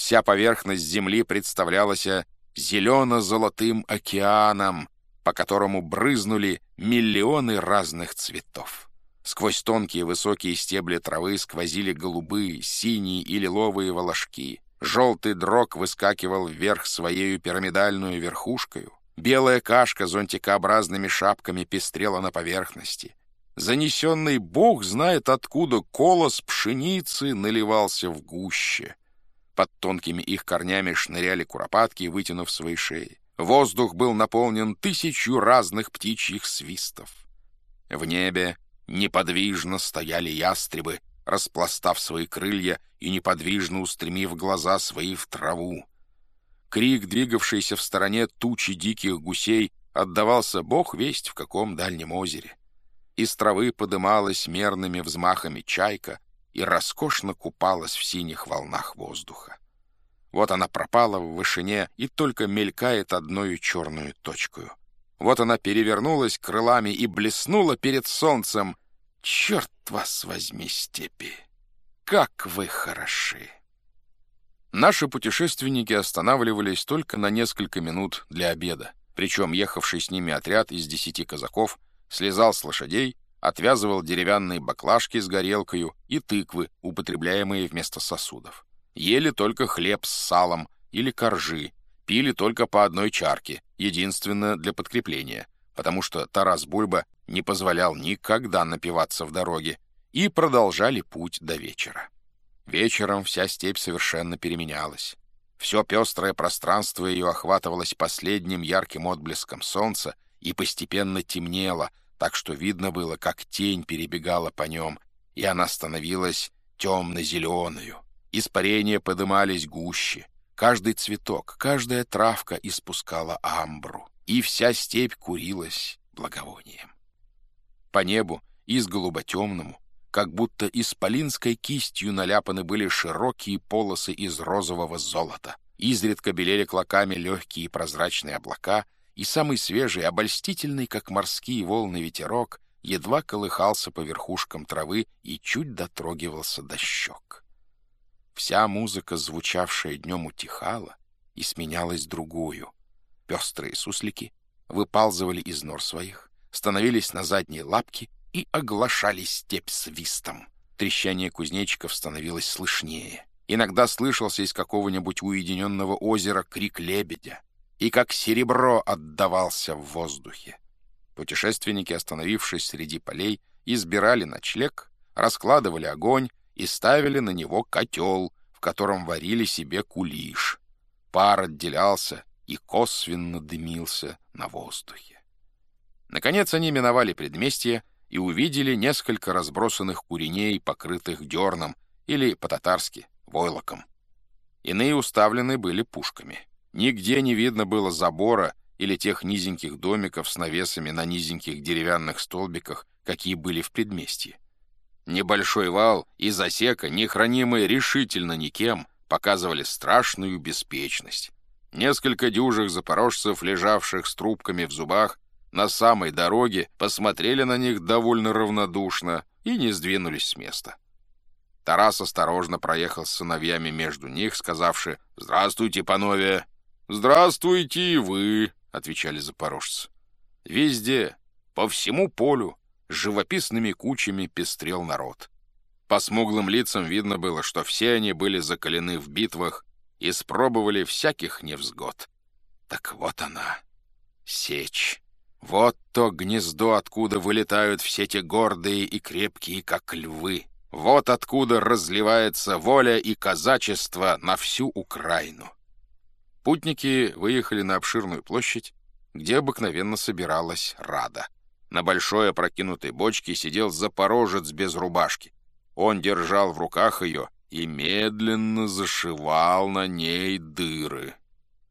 [SPEAKER 1] Вся поверхность земли представлялась зелено-золотым океаном, по которому брызнули миллионы разных цветов. Сквозь тонкие высокие стебли травы сквозили голубые, синие и лиловые волошки. Желтый дрог выскакивал вверх своею пирамидальную верхушкою. Белая кашка зонтикообразными шапками пестрела на поверхности. Занесенный бог знает откуда колос пшеницы наливался в гуще. Под тонкими их корнями шныряли куропатки, вытянув свои шеи. Воздух был наполнен тысячу разных птичьих свистов. В небе неподвижно стояли ястребы, распластав свои крылья и неподвижно устремив глаза свои в траву. Крик, двигавшийся в стороне тучи диких гусей, отдавался бог весть в каком дальнем озере. Из травы подымалась мерными взмахами чайка и роскошно купалась в синих волнах воздуха. Вот она пропала в вышине и только мелькает одною черную точкою. Вот она перевернулась крылами и блеснула перед солнцем. Черт вас возьми, степи! Как вы хороши! Наши путешественники останавливались только на несколько минут для обеда. Причем ехавший с ними отряд из десяти казаков слезал с лошадей, отвязывал деревянные баклажки с горелкою и тыквы, употребляемые вместо сосудов. Ели только хлеб с салом или коржи, пили только по одной чарке, единственно для подкрепления, потому что Тарас Бульба не позволял никогда напиваться в дороге, и продолжали путь до вечера. Вечером вся степь совершенно переменялась. Все пестрое пространство ее охватывалось последним ярким отблеском солнца и постепенно темнело, так что видно было, как тень перебегала по нем, и она становилась темно-зеленую. Испарения подымались гуще. Каждый цветок, каждая травка испускала амбру, и вся степь курилась благовонием. По небу, из голубо-темному, как будто исполинской кистью наляпаны были широкие полосы из розового золота. Изредка белели клоками легкие прозрачные облака, и самый свежий, обольстительный, как морские волны ветерок, едва колыхался по верхушкам травы и чуть дотрогивался до щек. Вся музыка, звучавшая днем, утихала и сменялась другую. Пестрые суслики выпалзывали из нор своих, становились на задние лапки и оглашали степь свистом. Трещание кузнечиков становилось слышнее. Иногда слышался из какого-нибудь уединенного озера крик лебедя, и как серебро отдавался в воздухе. Путешественники, остановившись среди полей, избирали ночлег, раскладывали огонь, и ставили на него котел, в котором варили себе кулиш. Пар отделялся и косвенно дымился на воздухе. Наконец они миновали предместье и увидели несколько разбросанных куреней, покрытых дерном, или по-татарски — войлоком. Иные уставлены были пушками. Нигде не видно было забора или тех низеньких домиков с навесами на низеньких деревянных столбиках, какие были в предместье. Небольшой вал и засека, не хранимые решительно никем, показывали страшную беспечность. Несколько дюжих запорожцев, лежавших с трубками в зубах, на самой дороге посмотрели на них довольно равнодушно и не сдвинулись с места. Тарас осторожно проехал с сыновьями между них, сказавши «Здравствуйте, панове!» «Здравствуйте и вы!» — отвечали запорожцы. Везде, по всему полю, живописными кучами пестрел народ. По смуглым лицам видно было, что все они были закалены в битвах и спробовали всяких невзгод. Так вот она, сечь. Вот то гнездо, откуда вылетают все те гордые и крепкие, как львы. Вот откуда разливается воля и казачество на всю Украину. Путники выехали на обширную площадь, где обыкновенно собиралась Рада. На большой опрокинутой бочке сидел запорожец без рубашки. Он держал в руках ее и медленно зашивал на ней дыры.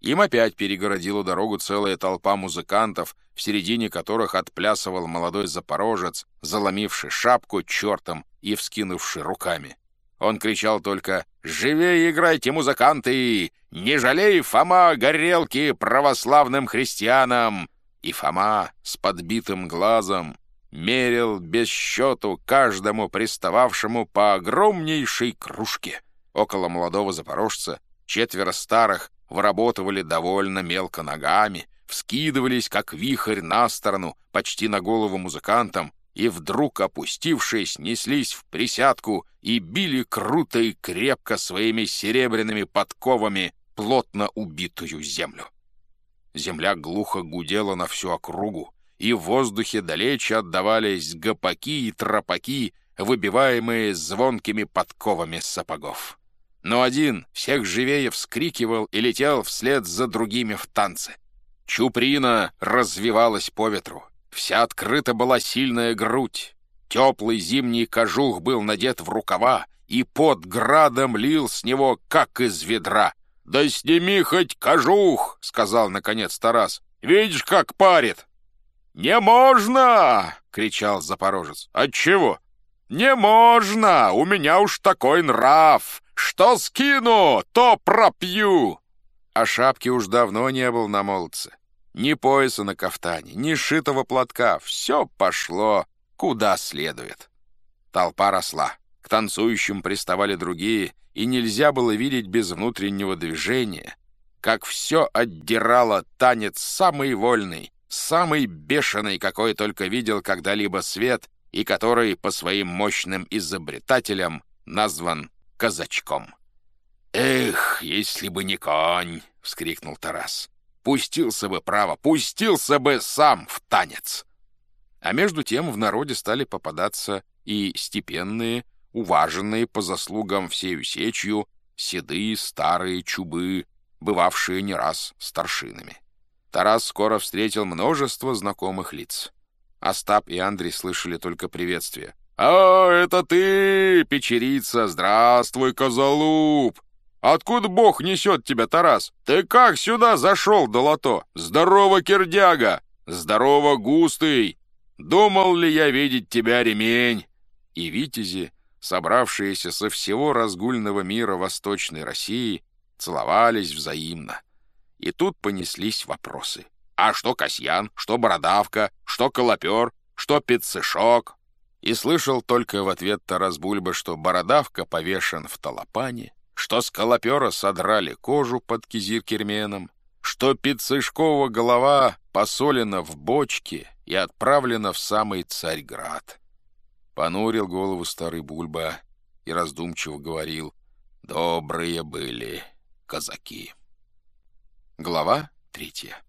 [SPEAKER 1] Им опять перегородила дорогу целая толпа музыкантов, в середине которых отплясывал молодой запорожец, заломивший шапку чертом и вскинувший руками. Он кричал только «Живее играйте, музыканты! Не жалей, Фома, горелки православным христианам!» И Фома с подбитым глазом мерил без счету каждому пристававшему по огромнейшей кружке. Около молодого запорожца четверо старых выработывали довольно мелко ногами, вскидывались, как вихрь, на сторону, почти на голову музыкантам, и вдруг, опустившись, неслись в присядку и били круто и крепко своими серебряными подковами плотно убитую землю. Земля глухо гудела на всю округу, и в воздухе далече отдавались гопаки и тропаки, выбиваемые звонкими подковами сапогов. Но один всех живее вскрикивал и летел вслед за другими в танце. Чуприна развивалась по ветру. Вся открыта была сильная грудь. Теплый зимний кожух был надет в рукава, и под градом лил с него, как из ведра. «Да сними хоть кожух!» — сказал, наконец, Тарас. «Видишь, как парит!» «Не можно!» — кричал запорожец. «Отчего?» «Не можно! У меня уж такой нрав! Что скину, то пропью!» А шапки уж давно не был на молодце. Ни пояса на кафтане, ни шитого платка. Все пошло куда следует. Толпа росла. К танцующим приставали другие, и нельзя было видеть без внутреннего движения, как все отдирало танец самый вольный, самый бешеный, какой только видел когда-либо свет, и который по своим мощным изобретателям назван казачком. «Эх, если бы не конь!» — вскрикнул Тарас. «Пустился бы, право, пустился бы сам в танец!» А между тем в народе стали попадаться и степенные, уваженные по заслугам всею сечью, седые старые чубы, бывавшие не раз старшинами. Тарас скоро встретил множество знакомых лиц. Остап и Андрей слышали только приветствие. «А, это ты, печерица! Здравствуй, козалуп! Откуда Бог несет тебя, Тарас? Ты как сюда зашел, долото? Здорово, кирдяга! Здорово, густый! Думал ли я видеть тебя, ремень?» И витязи, собравшиеся со всего разгульного мира Восточной России, целовались взаимно. И тут понеслись вопросы. А что Касьян, что Бородавка, что Колопер, что Пиццешок? И слышал только в ответ Тарас Бульба, что Бородавка повешен в Толопане, что с содрали кожу под кизир-керменом, что Пиццешкова голова посолена в бочке и отправлена в самый Царьград. Понурил голову старый Бульба и раздумчиво говорил «Добрые были казаки». Глава третья.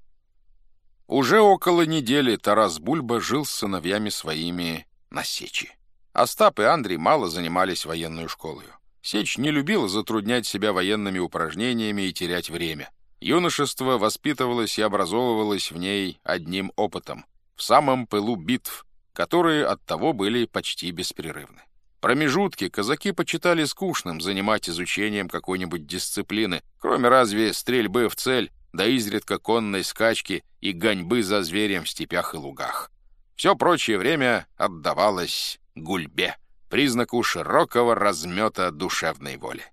[SPEAKER 1] Уже около недели Тарас Бульба жил с сыновьями своими на Сечи. Остап и Андрей мало занимались военной школой. Сечь не любила затруднять себя военными упражнениями и терять время. Юношество воспитывалось и образовывалось в ней одним опытом, в самом пылу битв, которые оттого были почти беспрерывны. Промежутки казаки почитали скучным занимать изучением какой-нибудь дисциплины, кроме разве стрельбы в цель да изредка конной скачки и гоньбы за зверем в степях и лугах. Все прочее время отдавалось гульбе, признаку широкого размета душевной воли.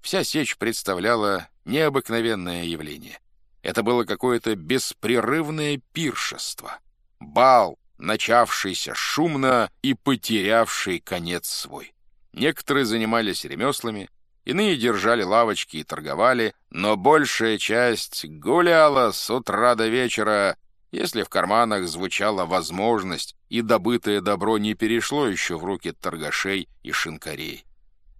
[SPEAKER 1] Вся сечь представляла необыкновенное явление. Это было какое-то беспрерывное пиршество, бал, начавшийся шумно и потерявший конец свой. Некоторые занимались ремеслами, Иные держали лавочки и торговали, но большая часть гуляла с утра до вечера если в карманах звучала возможность, и добытое добро не перешло еще в руки торгашей и шинкарей.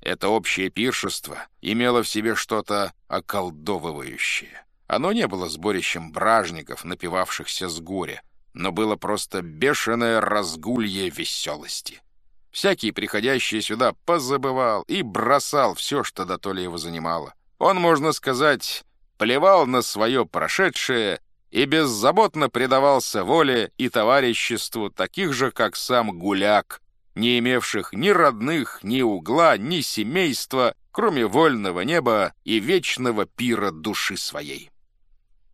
[SPEAKER 1] Это общее пиршество имело в себе что-то околдовывающее. Оно не было сборищем бражников, напивавшихся с горя, но было просто бешеное разгулье веселости. Всякий, приходящий сюда, позабывал и бросал все, что до то ли его занимало. Он, можно сказать, плевал на свое прошедшее и беззаботно предавался воле и товариществу таких же, как сам Гуляк, не имевших ни родных, ни угла, ни семейства, кроме вольного неба и вечного пира души своей.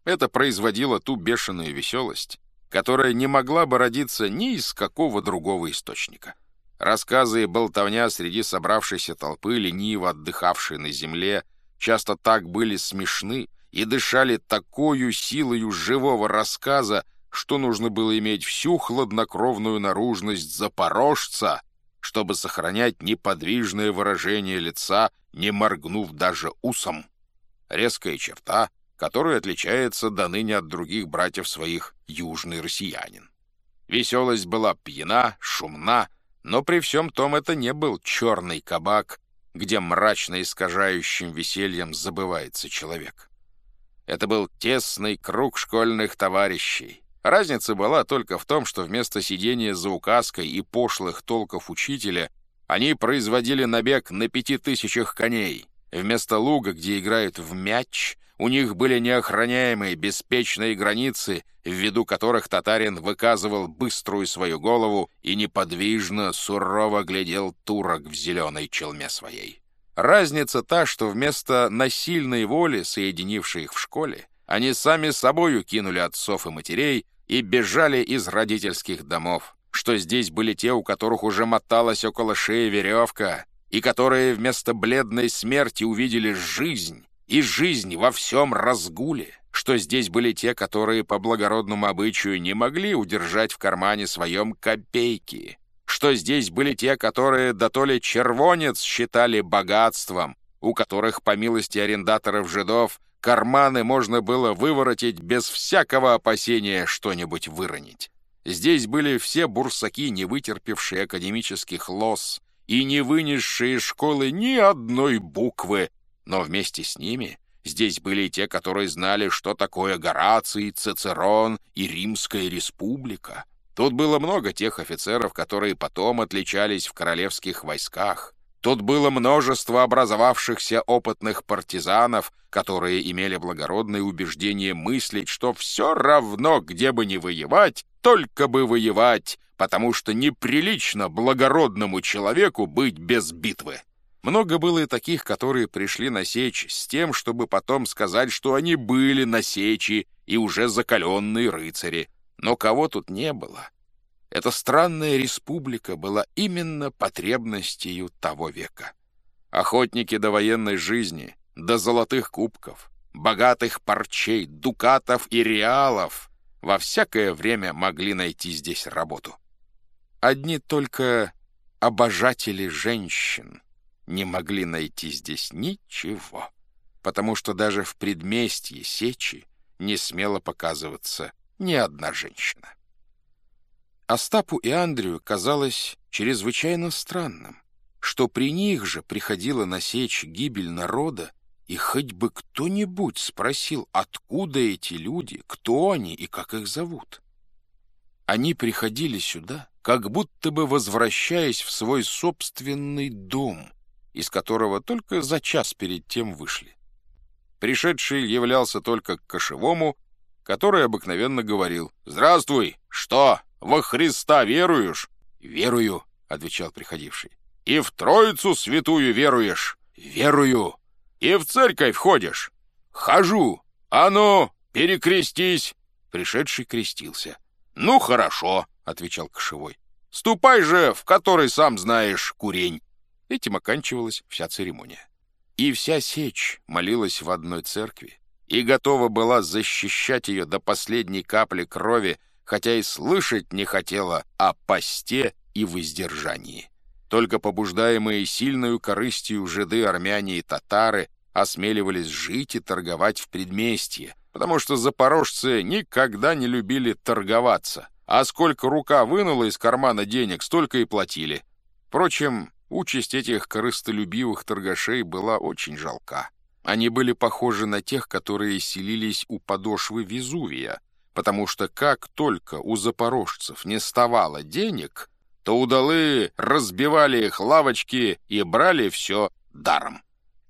[SPEAKER 1] Это производило ту бешеную веселость, которая не могла бы родиться ни из какого другого источника. Рассказы и болтовня среди собравшейся толпы, лениво отдыхавшей на земле, часто так были смешны, и дышали такою силою живого рассказа, что нужно было иметь всю хладнокровную наружность запорожца, чтобы сохранять неподвижное выражение лица, не моргнув даже усом. Резкая черта, которая отличается до ныне от других братьев своих южный россиянин. Веселость была пьяна, шумна, но при всем том это не был черный кабак, где мрачно искажающим весельем забывается человек. Это был тесный круг школьных товарищей. Разница была только в том, что вместо сидения за указкой и пошлых толков учителя они производили набег на пяти тысячах коней. Вместо луга, где играют в мяч, у них были неохраняемые беспечные границы, в виду которых татарин выказывал быструю свою голову и неподвижно, сурово глядел турок в зеленой челме своей. Разница та, что вместо насильной воли, соединившей их в школе, они сами собою кинули отцов и матерей и бежали из родительских домов, что здесь были те, у которых уже моталась около шеи веревка, и которые вместо бледной смерти увидели жизнь, и жизнь во всем разгуле, что здесь были те, которые по благородному обычаю не могли удержать в кармане своем копейки, что здесь были те, которые да то ли червонец считали богатством, у которых, по милости арендаторов-жидов, карманы можно было выворотить без всякого опасения что-нибудь выронить. Здесь были все бурсаки, не вытерпевшие академических лос и не вынесшие школы ни одной буквы, но вместе с ними здесь были и те, которые знали, что такое Гораций, Цицерон и Римская республика, Тут было много тех офицеров, которые потом отличались в королевских войсках. Тут было множество образовавшихся опытных партизанов, которые имели благородное убеждение мыслить, что все равно, где бы ни воевать, только бы воевать, потому что неприлично благородному человеку быть без битвы. Много было и таких, которые пришли на сечь с тем, чтобы потом сказать, что они были на сечи и уже закаленные рыцари. Но кого тут не было? Эта странная республика была именно потребностью того века. Охотники до военной жизни, до золотых кубков, богатых парчей, дукатов и реалов во всякое время могли найти здесь работу. Одни только обожатели женщин не могли найти здесь ничего, потому что даже в предместье Сечи не смела показываться ни одна женщина. Остапу и Андрею казалось чрезвычайно странным, что при них же приходила на сечь гибель народа, и хоть бы кто-нибудь спросил, откуда эти люди, кто они и как их зовут. Они приходили сюда, как будто бы возвращаясь в свой собственный дом, из которого только за час перед тем вышли. Пришедший являлся только к кошевому, который обыкновенно говорил «Здравствуй! Что? Во Христа веруешь?»
[SPEAKER 2] «Верую», — отвечал приходивший.
[SPEAKER 1] «И в Троицу святую веруешь?»
[SPEAKER 2] «Верую».
[SPEAKER 1] «И в церковь ходишь?» «Хожу». «А ну, перекрестись!» Пришедший крестился. «Ну, хорошо», — отвечал кошевой. «Ступай же, в который, сам знаешь, курень». Этим оканчивалась вся церемония. И вся сечь молилась в одной церкви, и готова была защищать ее до последней капли крови, хотя и слышать не хотела о посте и воздержании. Только побуждаемые сильную корыстью жиды, армяне и татары осмеливались жить и торговать в предместье, потому что запорожцы никогда не любили торговаться, а сколько рука вынула из кармана денег, столько и платили. Впрочем, участь этих корыстолюбивых торгашей была очень жалка. Они были похожи на тех, которые селились у подошвы Везувия, потому что как только у запорожцев не ставало денег, то удалы разбивали их лавочки и брали все даром.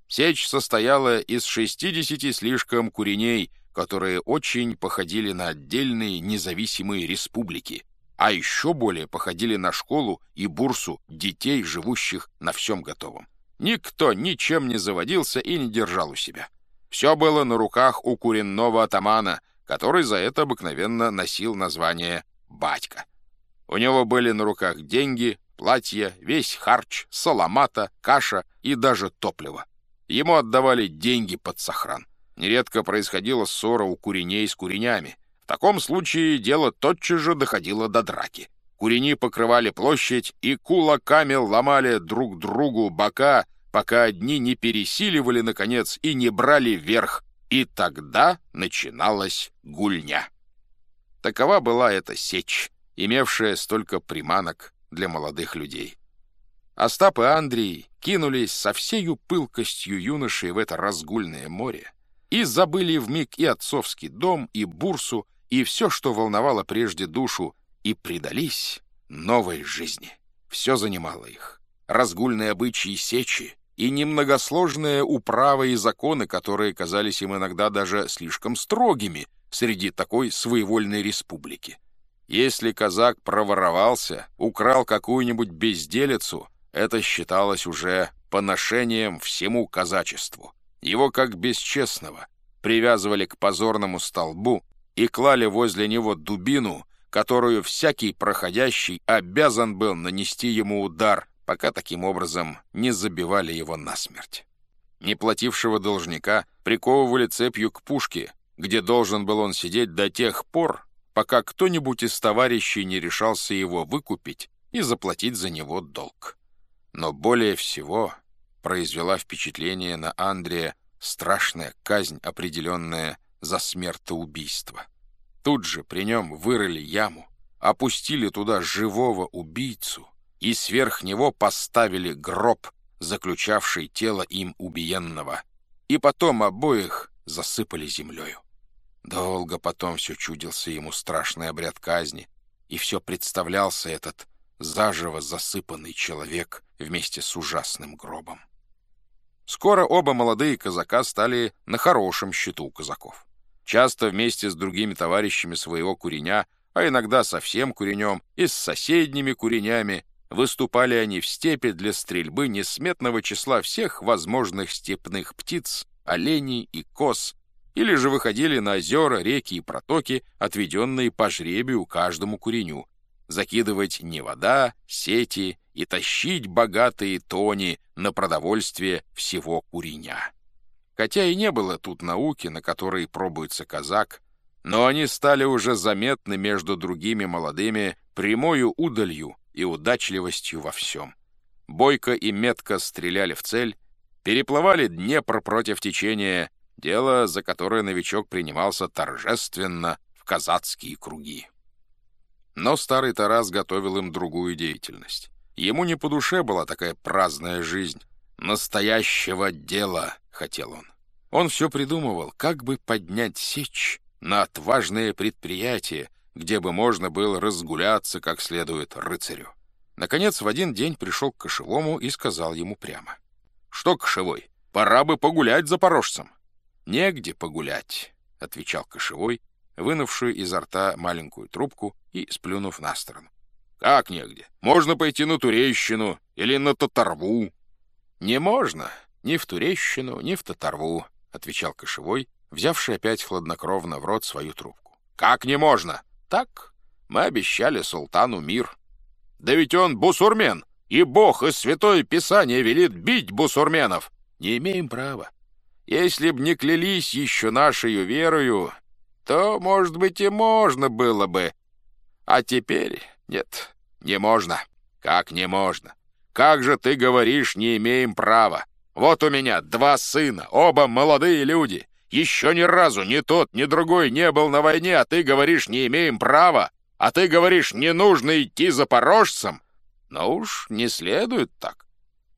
[SPEAKER 1] Сечь состояла из 60 слишком куреней, которые очень походили на отдельные независимые республики, а еще более походили на школу и бурсу детей, живущих на всем готовом. Никто ничем не заводился и не держал у себя. Все было на руках у куренного атамана, который за это обыкновенно носил название «батька». У него были на руках деньги, платья, весь харч, соломата, каша и даже топливо. Ему отдавали деньги под сохран. Нередко происходила ссора у куреней с куренями. В таком случае дело тотчас же доходило до драки. Курени покрывали площадь и кулаками ломали друг другу бока, пока одни не пересиливали, наконец, и не брали верх. И тогда начиналась гульня. Такова была эта сечь имевшая столько приманок для молодых людей. Остап и Андрей кинулись со всею пылкостью юношей в это разгульное море и забыли вмиг и отцовский дом, и бурсу, и все, что волновало прежде душу, и предались новой жизни. Все занимало их. Разгульные обычаи сечи и немногосложные управы и законы, которые казались им иногда даже слишком строгими среди такой своевольной республики. Если казак проворовался, украл какую-нибудь безделицу, это считалось уже поношением всему казачеству. Его как бесчестного привязывали к позорному столбу и клали возле него дубину, которую всякий проходящий обязан был нанести ему удар, пока таким образом не забивали его насмерть. Неплатившего должника приковывали цепью к пушке, где должен был он сидеть до тех пор, пока кто-нибудь из товарищей не решался его выкупить и заплатить за него долг. Но более всего произвела впечатление на Андрея страшная казнь, определенная за смертоубийство. Тут же при нем вырыли яму, опустили туда живого убийцу и сверх него поставили гроб, заключавший тело им убиенного, и потом обоих засыпали землею. Долго потом все чудился ему страшный обряд казни, и все представлялся этот заживо засыпанный человек вместе с ужасным гробом. Скоро оба молодые казака стали на хорошем счету у казаков. Часто вместе с другими товарищами своего куреня, а иногда со всем куренем и с соседними куренями, выступали они в степи для стрельбы несметного числа всех возможных степных птиц, оленей и коз, или же выходили на озера, реки и протоки, отведенные по жребию каждому куреню, закидывать не вода, сети и тащить богатые тони на продовольствие всего куреня. Хотя и не было тут науки, на которой пробуется казак, но они стали уже заметны между другими молодыми прямою удалью и удачливостью во всем. Бойко и метко стреляли в цель, переплывали Днепр против течения Дело, за которое новичок принимался торжественно в казацкие круги. Но старый Тарас готовил им другую деятельность. Ему не по душе была такая праздная жизнь. «Настоящего дела», — хотел он. Он все придумывал, как бы поднять сечь на отважное предприятие, где бы можно было разгуляться как следует рыцарю. Наконец, в один день пришел к Кошевому и сказал ему прямо. «Что, Кошевой, пора бы погулять за порожцем. «Негде погулять», — отвечал кошевой, вынувший изо рта маленькую трубку и сплюнув на сторону. «Как негде? Можно пойти на Турещину или на Татарву». «Не можно ни в Турещину, ни в Татарву», — отвечал кошевой, взявший опять хладнокровно в рот свою трубку. «Как не можно?» «Так, мы обещали султану мир». «Да ведь он бусурмен, и Бог и Святое Писание велит бить бусурменов». «Не имеем права. Если б не клялись еще нашей верою, то, может быть, и можно было бы. А теперь нет, не можно. Как не можно? Как же ты говоришь, не имеем права? Вот у меня два сына, оба молодые люди, Еще ни разу ни тот, ни другой не был на войне, а ты говоришь, не имеем права, а ты говоришь, не нужно идти запорожцам. Но уж не следует так.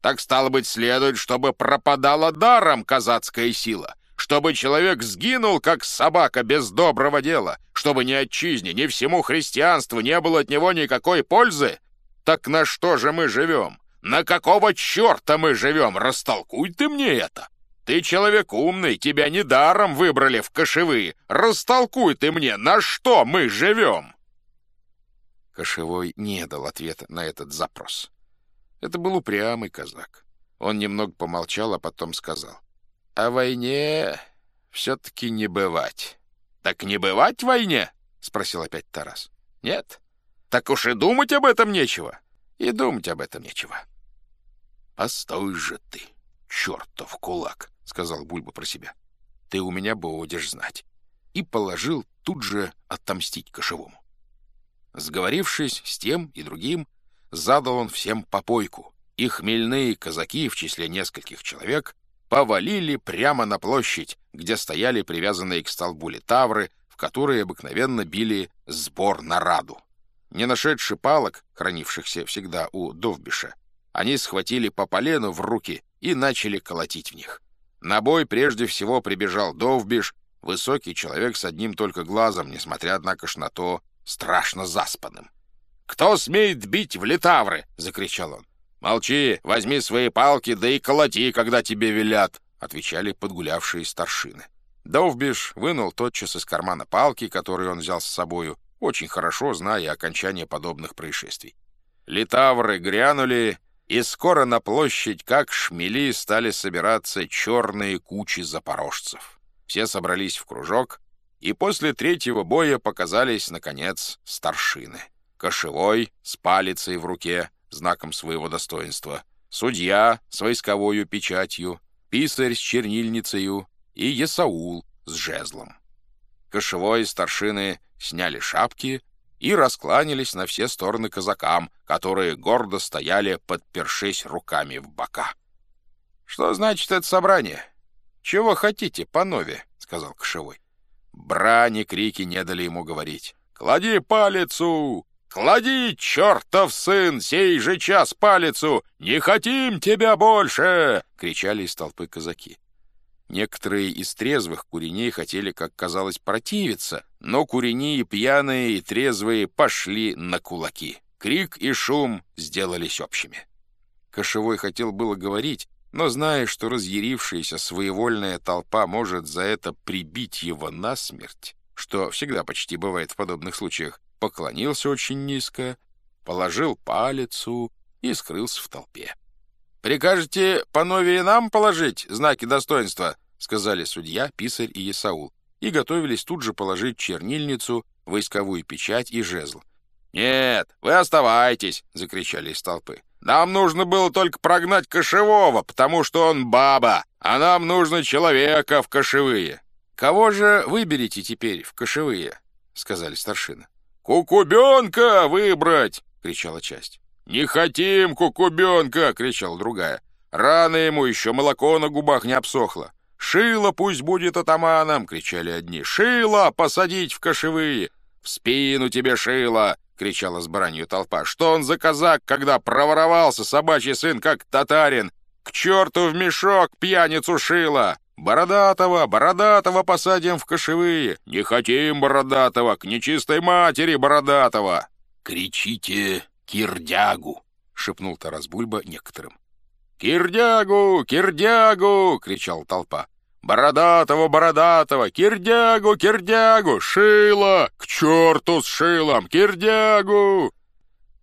[SPEAKER 1] Так, стало быть, следует, чтобы пропадала даром казацкая сила, чтобы человек сгинул, как собака, без доброго дела, чтобы ни отчизне, ни всему христианству не было от него никакой пользы. Так на что же мы живем? На какого черта мы живем? Растолкуй ты мне это. Ты человек умный, тебя недаром выбрали в кошевые. Растолкуй ты мне, на что мы живем?»
[SPEAKER 2] Кошевой не дал ответа на этот запрос. Это был упрямый казак. Он немного помолчал, а потом сказал. «О войне все-таки не бывать».
[SPEAKER 1] «Так не бывать войне?» — спросил опять Тарас. «Нет? Так уж и думать об этом нечего». «И думать об этом нечего».
[SPEAKER 2] «Постой же ты, чертов кулак!» — сказал Бульба про себя. «Ты у меня будешь знать». И положил тут же отомстить кошевому. Сговорившись с тем и другим, задал он всем попойку, и хмельные казаки в числе нескольких человек повалили прямо на площадь, где стояли привязанные к столбу литавры, в которые обыкновенно били сбор на раду. Не нашедши палок, хранившихся всегда у Довбиша, они схватили по полену в руки и начали колотить в них. На бой прежде всего прибежал Довбиш, высокий человек с одним только глазом, несмотря, однако на то, страшно заспанным. «Кто смеет бить в литавры?» — закричал он. «Молчи, возьми свои палки, да и колоти, когда тебе велят», — отвечали подгулявшие старшины. Довбиш вынул тотчас из кармана палки, которые он взял с собою, очень хорошо зная окончание подобных происшествий. Литавры грянули, и скоро на площадь, как шмели, стали собираться черные кучи запорожцев. Все собрались в кружок, и после третьего боя показались, наконец, старшины. Кошевой с палицей в руке, знаком своего достоинства, судья с войсковою печатью, писарь с чернильницею и Есаул с жезлом. Кошевой старшины сняли шапки и раскланялись на все стороны казакам, которые гордо стояли, подпершись руками в бока. «Что значит это собрание? Чего хотите, панове?» — сказал Кошевой. Брани, крики не дали ему говорить. «Клади палицу! «Клади, чертов сын, сей же час палицу! Не хотим тебя больше!» — кричали из толпы казаки. Некоторые из трезвых куреней хотели, как казалось, противиться, но курени пьяные, и трезвые пошли на кулаки. Крик и шум сделались общими. Кошевой хотел было говорить, но, зная, что разъярившаяся своевольная толпа может за это прибить его насмерть, что всегда почти бывает в подобных случаях, поклонился очень низко, положил палицу и скрылся в толпе. «Прикажете панове нам положить знаки достоинства?» — сказали судья, писарь и Исаул, и готовились тут же положить чернильницу, войсковую печать и жезл. «Нет, вы оставайтесь!» — закричали из толпы. «Нам нужно было только прогнать кошевого, потому что он баба, а нам нужно человека в кошевые». «Кого же выберете теперь в кошевые?» — сказали старшины. «Кукубенка выбрать!» — кричала часть. «Не хотим кукубенка!» — кричала другая. «Рано ему еще молоко на губах не обсохло!» «Шило пусть будет атаманом!» — кричали одни. «Шило посадить в кошевые!» «В спину тебе шило!» — кричала с баранью толпа. «Что он за казак, когда проворовался собачий сын, как татарин? К черту в мешок пьяницу шило!» «Бородатого, бородатого посадим в кошевые! Не хотим бородатого, к нечистой матери бородатого!» «Кричите кирдягу!» — шепнул Тарас Бульба некоторым. «Кирдягу! Кирдягу!» — кричала толпа. «Бородатого, бородатого! Кирдягу, кирдягу! Шило! К черту с шилом! Кирдягу!»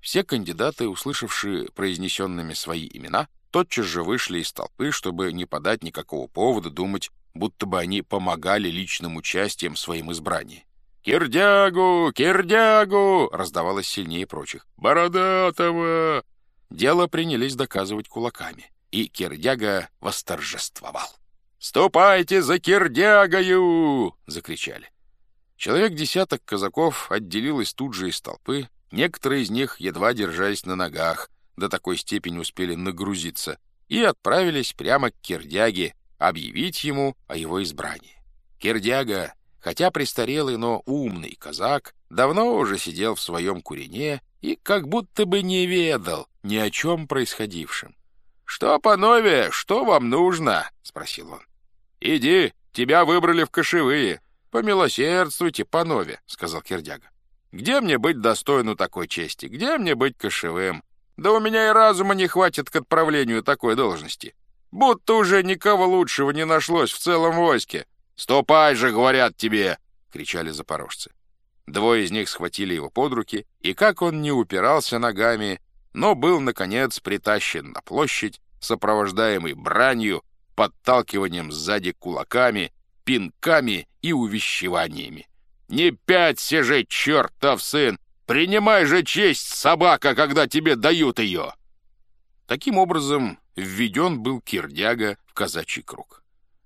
[SPEAKER 2] Все кандидаты, услышавшие произнесенными свои имена, тотчас же вышли из толпы, чтобы не подать никакого повода думать, будто бы они помогали личным участием своим избрании. «Кирдягу! Кирдягу!» — раздавалось сильнее прочих. «Бородатого!» Дело принялись доказывать кулаками, и Кирдяга восторжествовал. «Ступайте за Кирдягою!» — закричали. Человек десяток казаков отделилось тут же из толпы, некоторые из них едва держались на ногах, до такой степени успели нагрузиться, и отправились прямо к Кирдяге объявить ему о его избрании. Кирдяга, хотя престарелый, но умный казак, давно уже сидел в своем курине и как будто бы не ведал ни о чем происходившем. «Что, панове, что вам нужно?» — спросил он. «Иди, тебя выбрали в кошевые. Помилосердствуйте, панове», — сказал Кирдяга. «Где мне быть достойну такой чести? Где мне быть кошевым? Да у меня и разума не хватит к отправлению такой должности. Будто уже никого лучшего не нашлось в целом войске. «Ступай же, говорят тебе!» — кричали запорожцы. Двое из них схватили его под руки, и как он не упирался ногами, но был, наконец, притащен на площадь, сопровождаемый бранью, подталкиванием сзади кулаками, пинками и увещеваниями. «Не пяться же, чертов сын! Принимай же честь, собака, когда тебе дают ее!» Таким образом, введен был Кирдяга в казачий круг.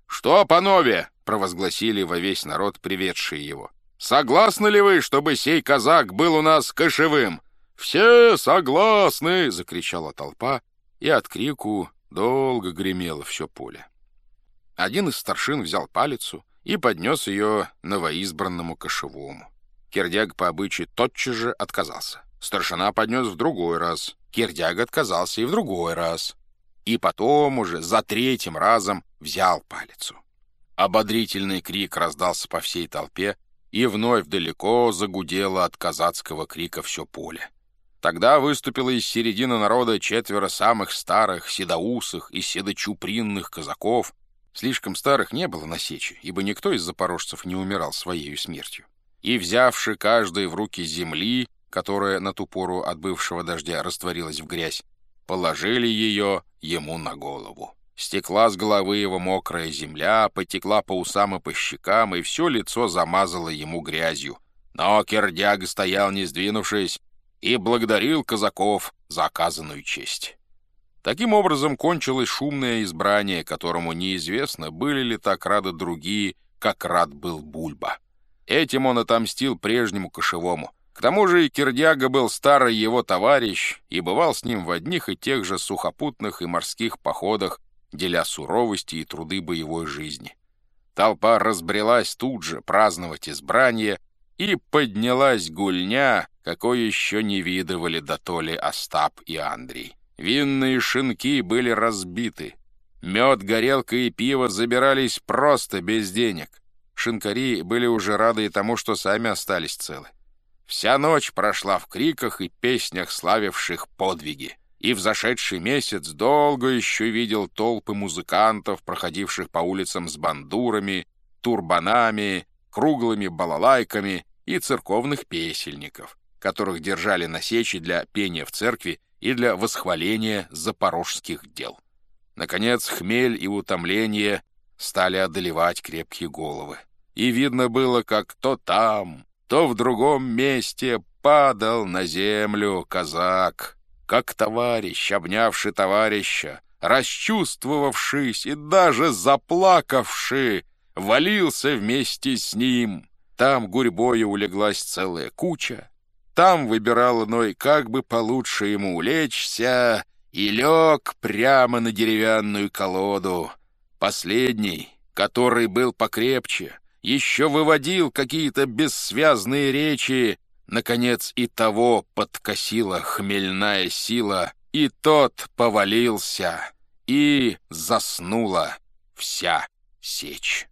[SPEAKER 2] «Что, панове?» — провозгласили во весь народ, приведшие его. «Согласны ли вы, чтобы сей казак был у нас кошевым?» «Все согласны!» — закричала толпа, и от крику долго гремело все поле. Один из старшин взял палицу и поднес ее новоизбранному кошевому. Кирдяг по обычаю тотчас же отказался. Старшина поднес в другой раз. Кирдяг отказался и в другой раз. И потом уже за третьим разом взял палицу. Ободрительный крик раздался по всей толпе, и вновь далеко загудело от казацкого крика все поле. Тогда выступило из середины народа четверо самых старых, седоусых и седочупринных казаков. Слишком старых не было на сече, ибо никто из запорожцев не умирал своей смертью и, взявши каждый в руки земли, которая на ту пору от бывшего дождя растворилась в грязь, положили ее ему на голову. Стекла с головы его мокрая земля, потекла по усам и по щекам, и все лицо замазало ему грязью. Но Кердяга стоял, не сдвинувшись, и благодарил казаков за оказанную честь. Таким образом кончилось шумное избрание, которому неизвестно, были ли так рады другие, как рад был Бульба. Этим он отомстил прежнему кошевому. К тому же и Кирдяга был старый его товарищ и бывал с ним в одних и тех же сухопутных и морских походах, деля суровости и труды боевой жизни. Толпа разбрелась тут же праздновать избрание, и поднялась гульня, какой еще не видывали до то ли Остап и Андрей. Винные шинки были разбиты. Мед, горелка и пиво забирались просто без денег. Шинкари были уже рады и тому, что сами остались целы. Вся ночь прошла в криках и песнях, славивших подвиги. И в зашедший месяц долго еще видел толпы музыкантов, проходивших по улицам с бандурами, турбанами, круглыми балалайками и церковных песельников, которых держали на сечи для пения в церкви и для восхваления запорожских дел. Наконец, хмель и утомление стали одолевать крепкие головы. И видно было, как то там, то в другом месте падал на землю казак, как товарищ, обнявший товарища, расчувствовавшись и даже заплакавший, валился вместе с ним. Там гурьбою улеглась целая куча, там выбирал иной, как бы получше ему улечься, и лег прямо на деревянную колоду — Последний, который был покрепче, еще выводил какие-то бессвязные речи, наконец и того подкосила хмельная сила, и тот повалился, и заснула вся сечь.